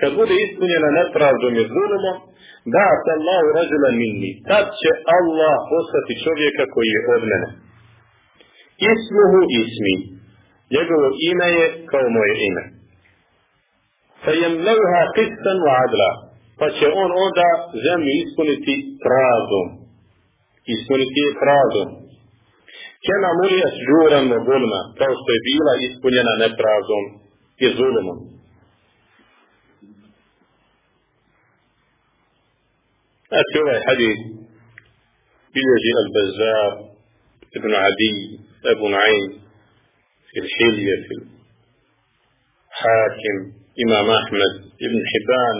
kad bude ispunjena nepravdom i zulmom, da se Allah rađula minni, tad će Allah poslati čovjeka koji je od mene. Ismuhu ismi, njegovo ime je kao moje ime. Fa jemlevha qistan wa adla, pa će on onda zemlju ispuniti pravdom. Ispuniti je pravdom. Kena mulija žuran na zulma, kao što je bila ispunjena nepravdom i zulmom. Znači ovaj hadis bilježi al-Bazar, Ibn Adi, Abu Naim, في الحلية في الحاكم إمام أحمد ابن حبان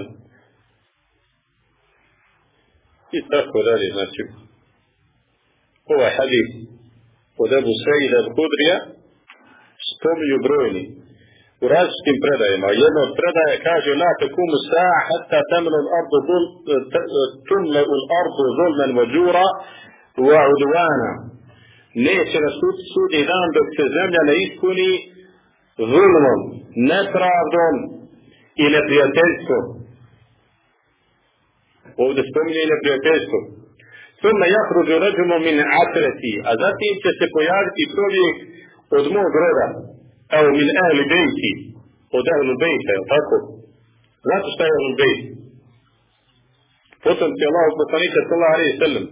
يتركوا ذلك znači ovaj hadis od Ebu Sejida al-Hudrija spominju brojni u različitim predajama. Jedna od predaje kaže la tekumu sa'a hatta tamlu al-ardu tumle al-ardu zulmen wa džura wa udvana. Neće na sudnji dan dok se zemlja ne ispuni zulmom, nepravdom i neprijateljstvom. Ovdje spominje i Sunna jahruđu ređumu min atreti, a zatim će se pojaviti čovjek od mog roda, evo min ahli bejti, od ahli bejta, je tako? Znate šta je ahli bejt? Potom ti Allah poslanika sallallahu alaihi sallam,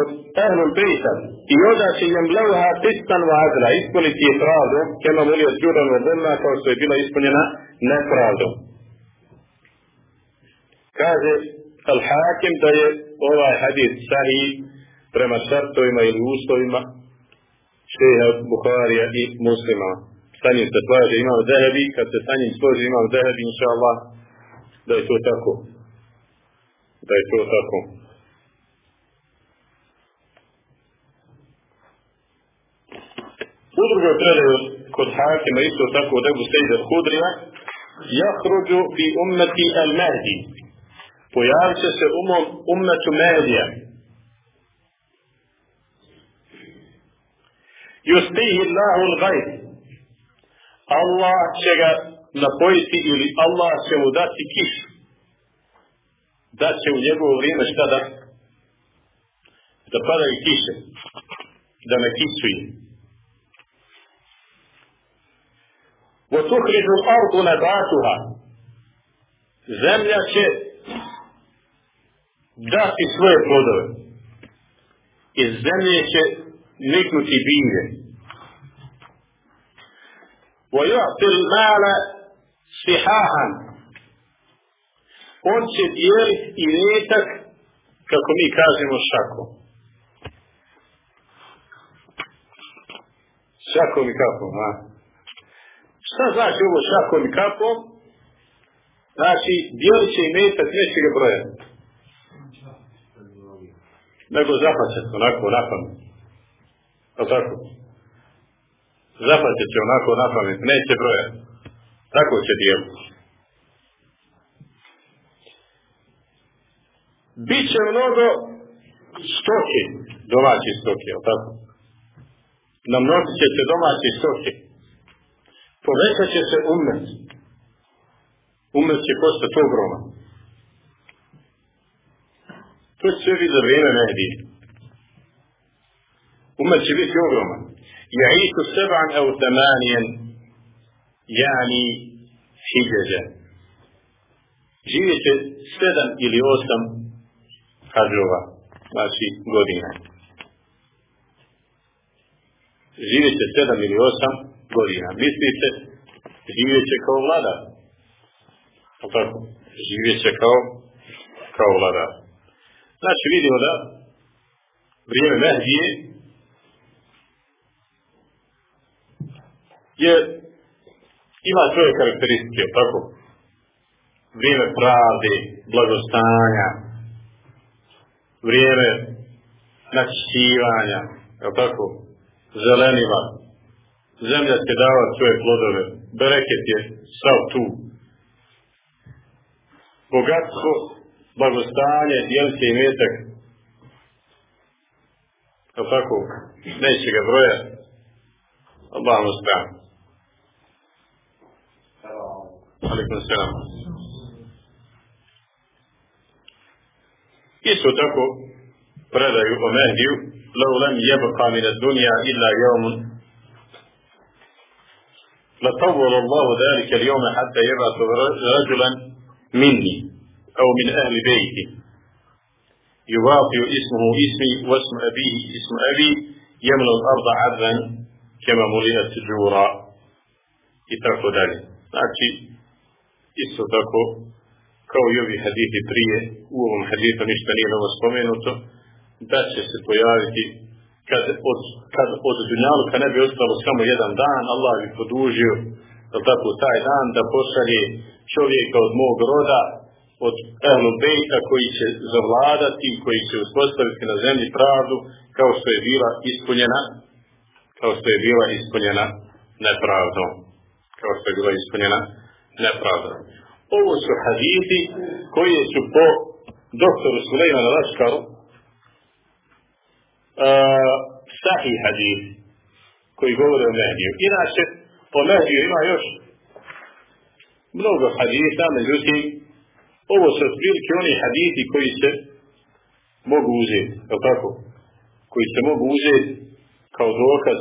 od Ahlul Bejta i onda će nam levha tistan wa ispuniti je pravdu, kema voli od džuran kao što je bila ispunjena nepravdom. Kaže, Al-Hakim da je ovaj hadis sahih prema šartovima ili uslovima šeha Buharija i muslima. Sa njim se slaže imam zahebi, kad se sa njim složi imam zahebi, inša Allah, da je to tako. Da je to tako. U drugoj predaju kod Hakima isto tako od Ebu Sejda Hudrija, jahruđu fi ummeti al Mahdi Pojavit će se umom ummetu Mahdija. Justihi Allahu l-gajb. Allah će ga napojiti ili Allah će mu dati kišu. Da će u njegovo vrijeme šta da? Da padaju kiše. Da ne kisuje. وتخرج الأرض نباتها zemlja će dati svoje plodove. Iz zemlje će niknuti bilje. ويعطي المال صحاحا on će dijeliti i netak kako mi kažemo šako. Šakom i kapom, a? Šta znači ovo šakom i kapom? Znači, dijelit će i metak nećega broja. Nego zapaćat, onako, na pamet. Pa tako? Zapaćat će onako na neće broja. Tako će dijeliti. Biće mnogo stoke, domaći stoke, jel tako? Namnožit će se domaći stoke. Povećat će se umet. Umet će postati ogroman to će sve biti za vrijeme Mehdije. Umet će biti ogroman. Ja'isu seban au tamanijen, jani hiljeđe. Živjet će sedam ili osam hađova, znači godina. Živjet će sedam ili osam godina. Mislite, živjet će kao vlada. Tako, će kao, kao vladar. Znači vidimo da vrijeme Mehdije je ima svoje karakteristike, tako? Vrijeme pravde, blagostanja, vrijeme načišćivanja, je tako? Zeleniva. Zemlja će davati svoje plodove. Bereket je sav tu. Bogatstvo, blagostanje, jelke i metak. Je tako? Neće ga broja. Allah mu stranu. Aleikum selam. Isto tako predaju o Mehdiju لو لم يبقى من الدنيا إلا يوم لطول الله ذلك اليوم حتى يبعث رجلا مني أو من أهل بيته. يواطي اسمه اسمي واسم أبيه اسم أبي يمن الأرض عذرا كما ملئت الجورا يترك ذلك. نأتي. إستدكو كو يوبي حديث برية. وهم حديث نشتني لو اسمينوتو بس يستطيارتي kad od, kad ka ne bi ostalo samo jedan dan, Allah bi podužio taj dan da pošalje čovjeka od mog roda od Ehlu Bejta koji će zavladati, koji će uspostaviti na zemlji pravdu kao što je bila ispunjena kao što je bila ispunjena nepravdom. Kao što je bila ispunjena nepravdom. Ovo su hadithi koji su po doktoru Sulejmanu Raškaru uh, sahih hadith koji govore o Mehdiju. Inače, po Mehdiju ima još mnogo haditha, međutim, ovo su otprilike oni hadithi koji se mogu uzeti, je tako? Koji se mogu uzeti kao dokaz,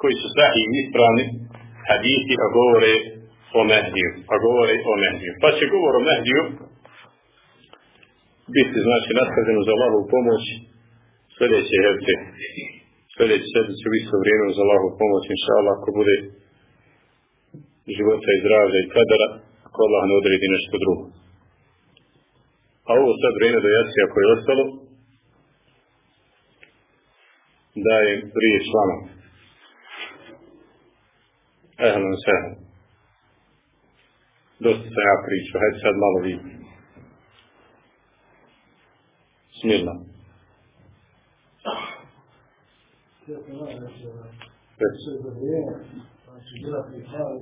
koji su sahih i ispravni hadithi, a govore o Mehdiju, a govore o Mehdiju. Pa će govor o Mehdiju biti, znači, nastavljeno za Allahovu pomoć sljedeće jevte, sljedeće sedmice u isto vrijeme uz Allahu pomoć, inša Allah, ako bude života i zdravlja i kadara, ako Allah ne odredi nešto drugo. A ovo sad vrijeme do jaci ako je ostalo, dajem riječ vama. Ehlan sehlan. Dosta sam ja pričao, hajde sad malo vi. Smirno. Sve to Reci. sve za vrijeme, znači bila prihvala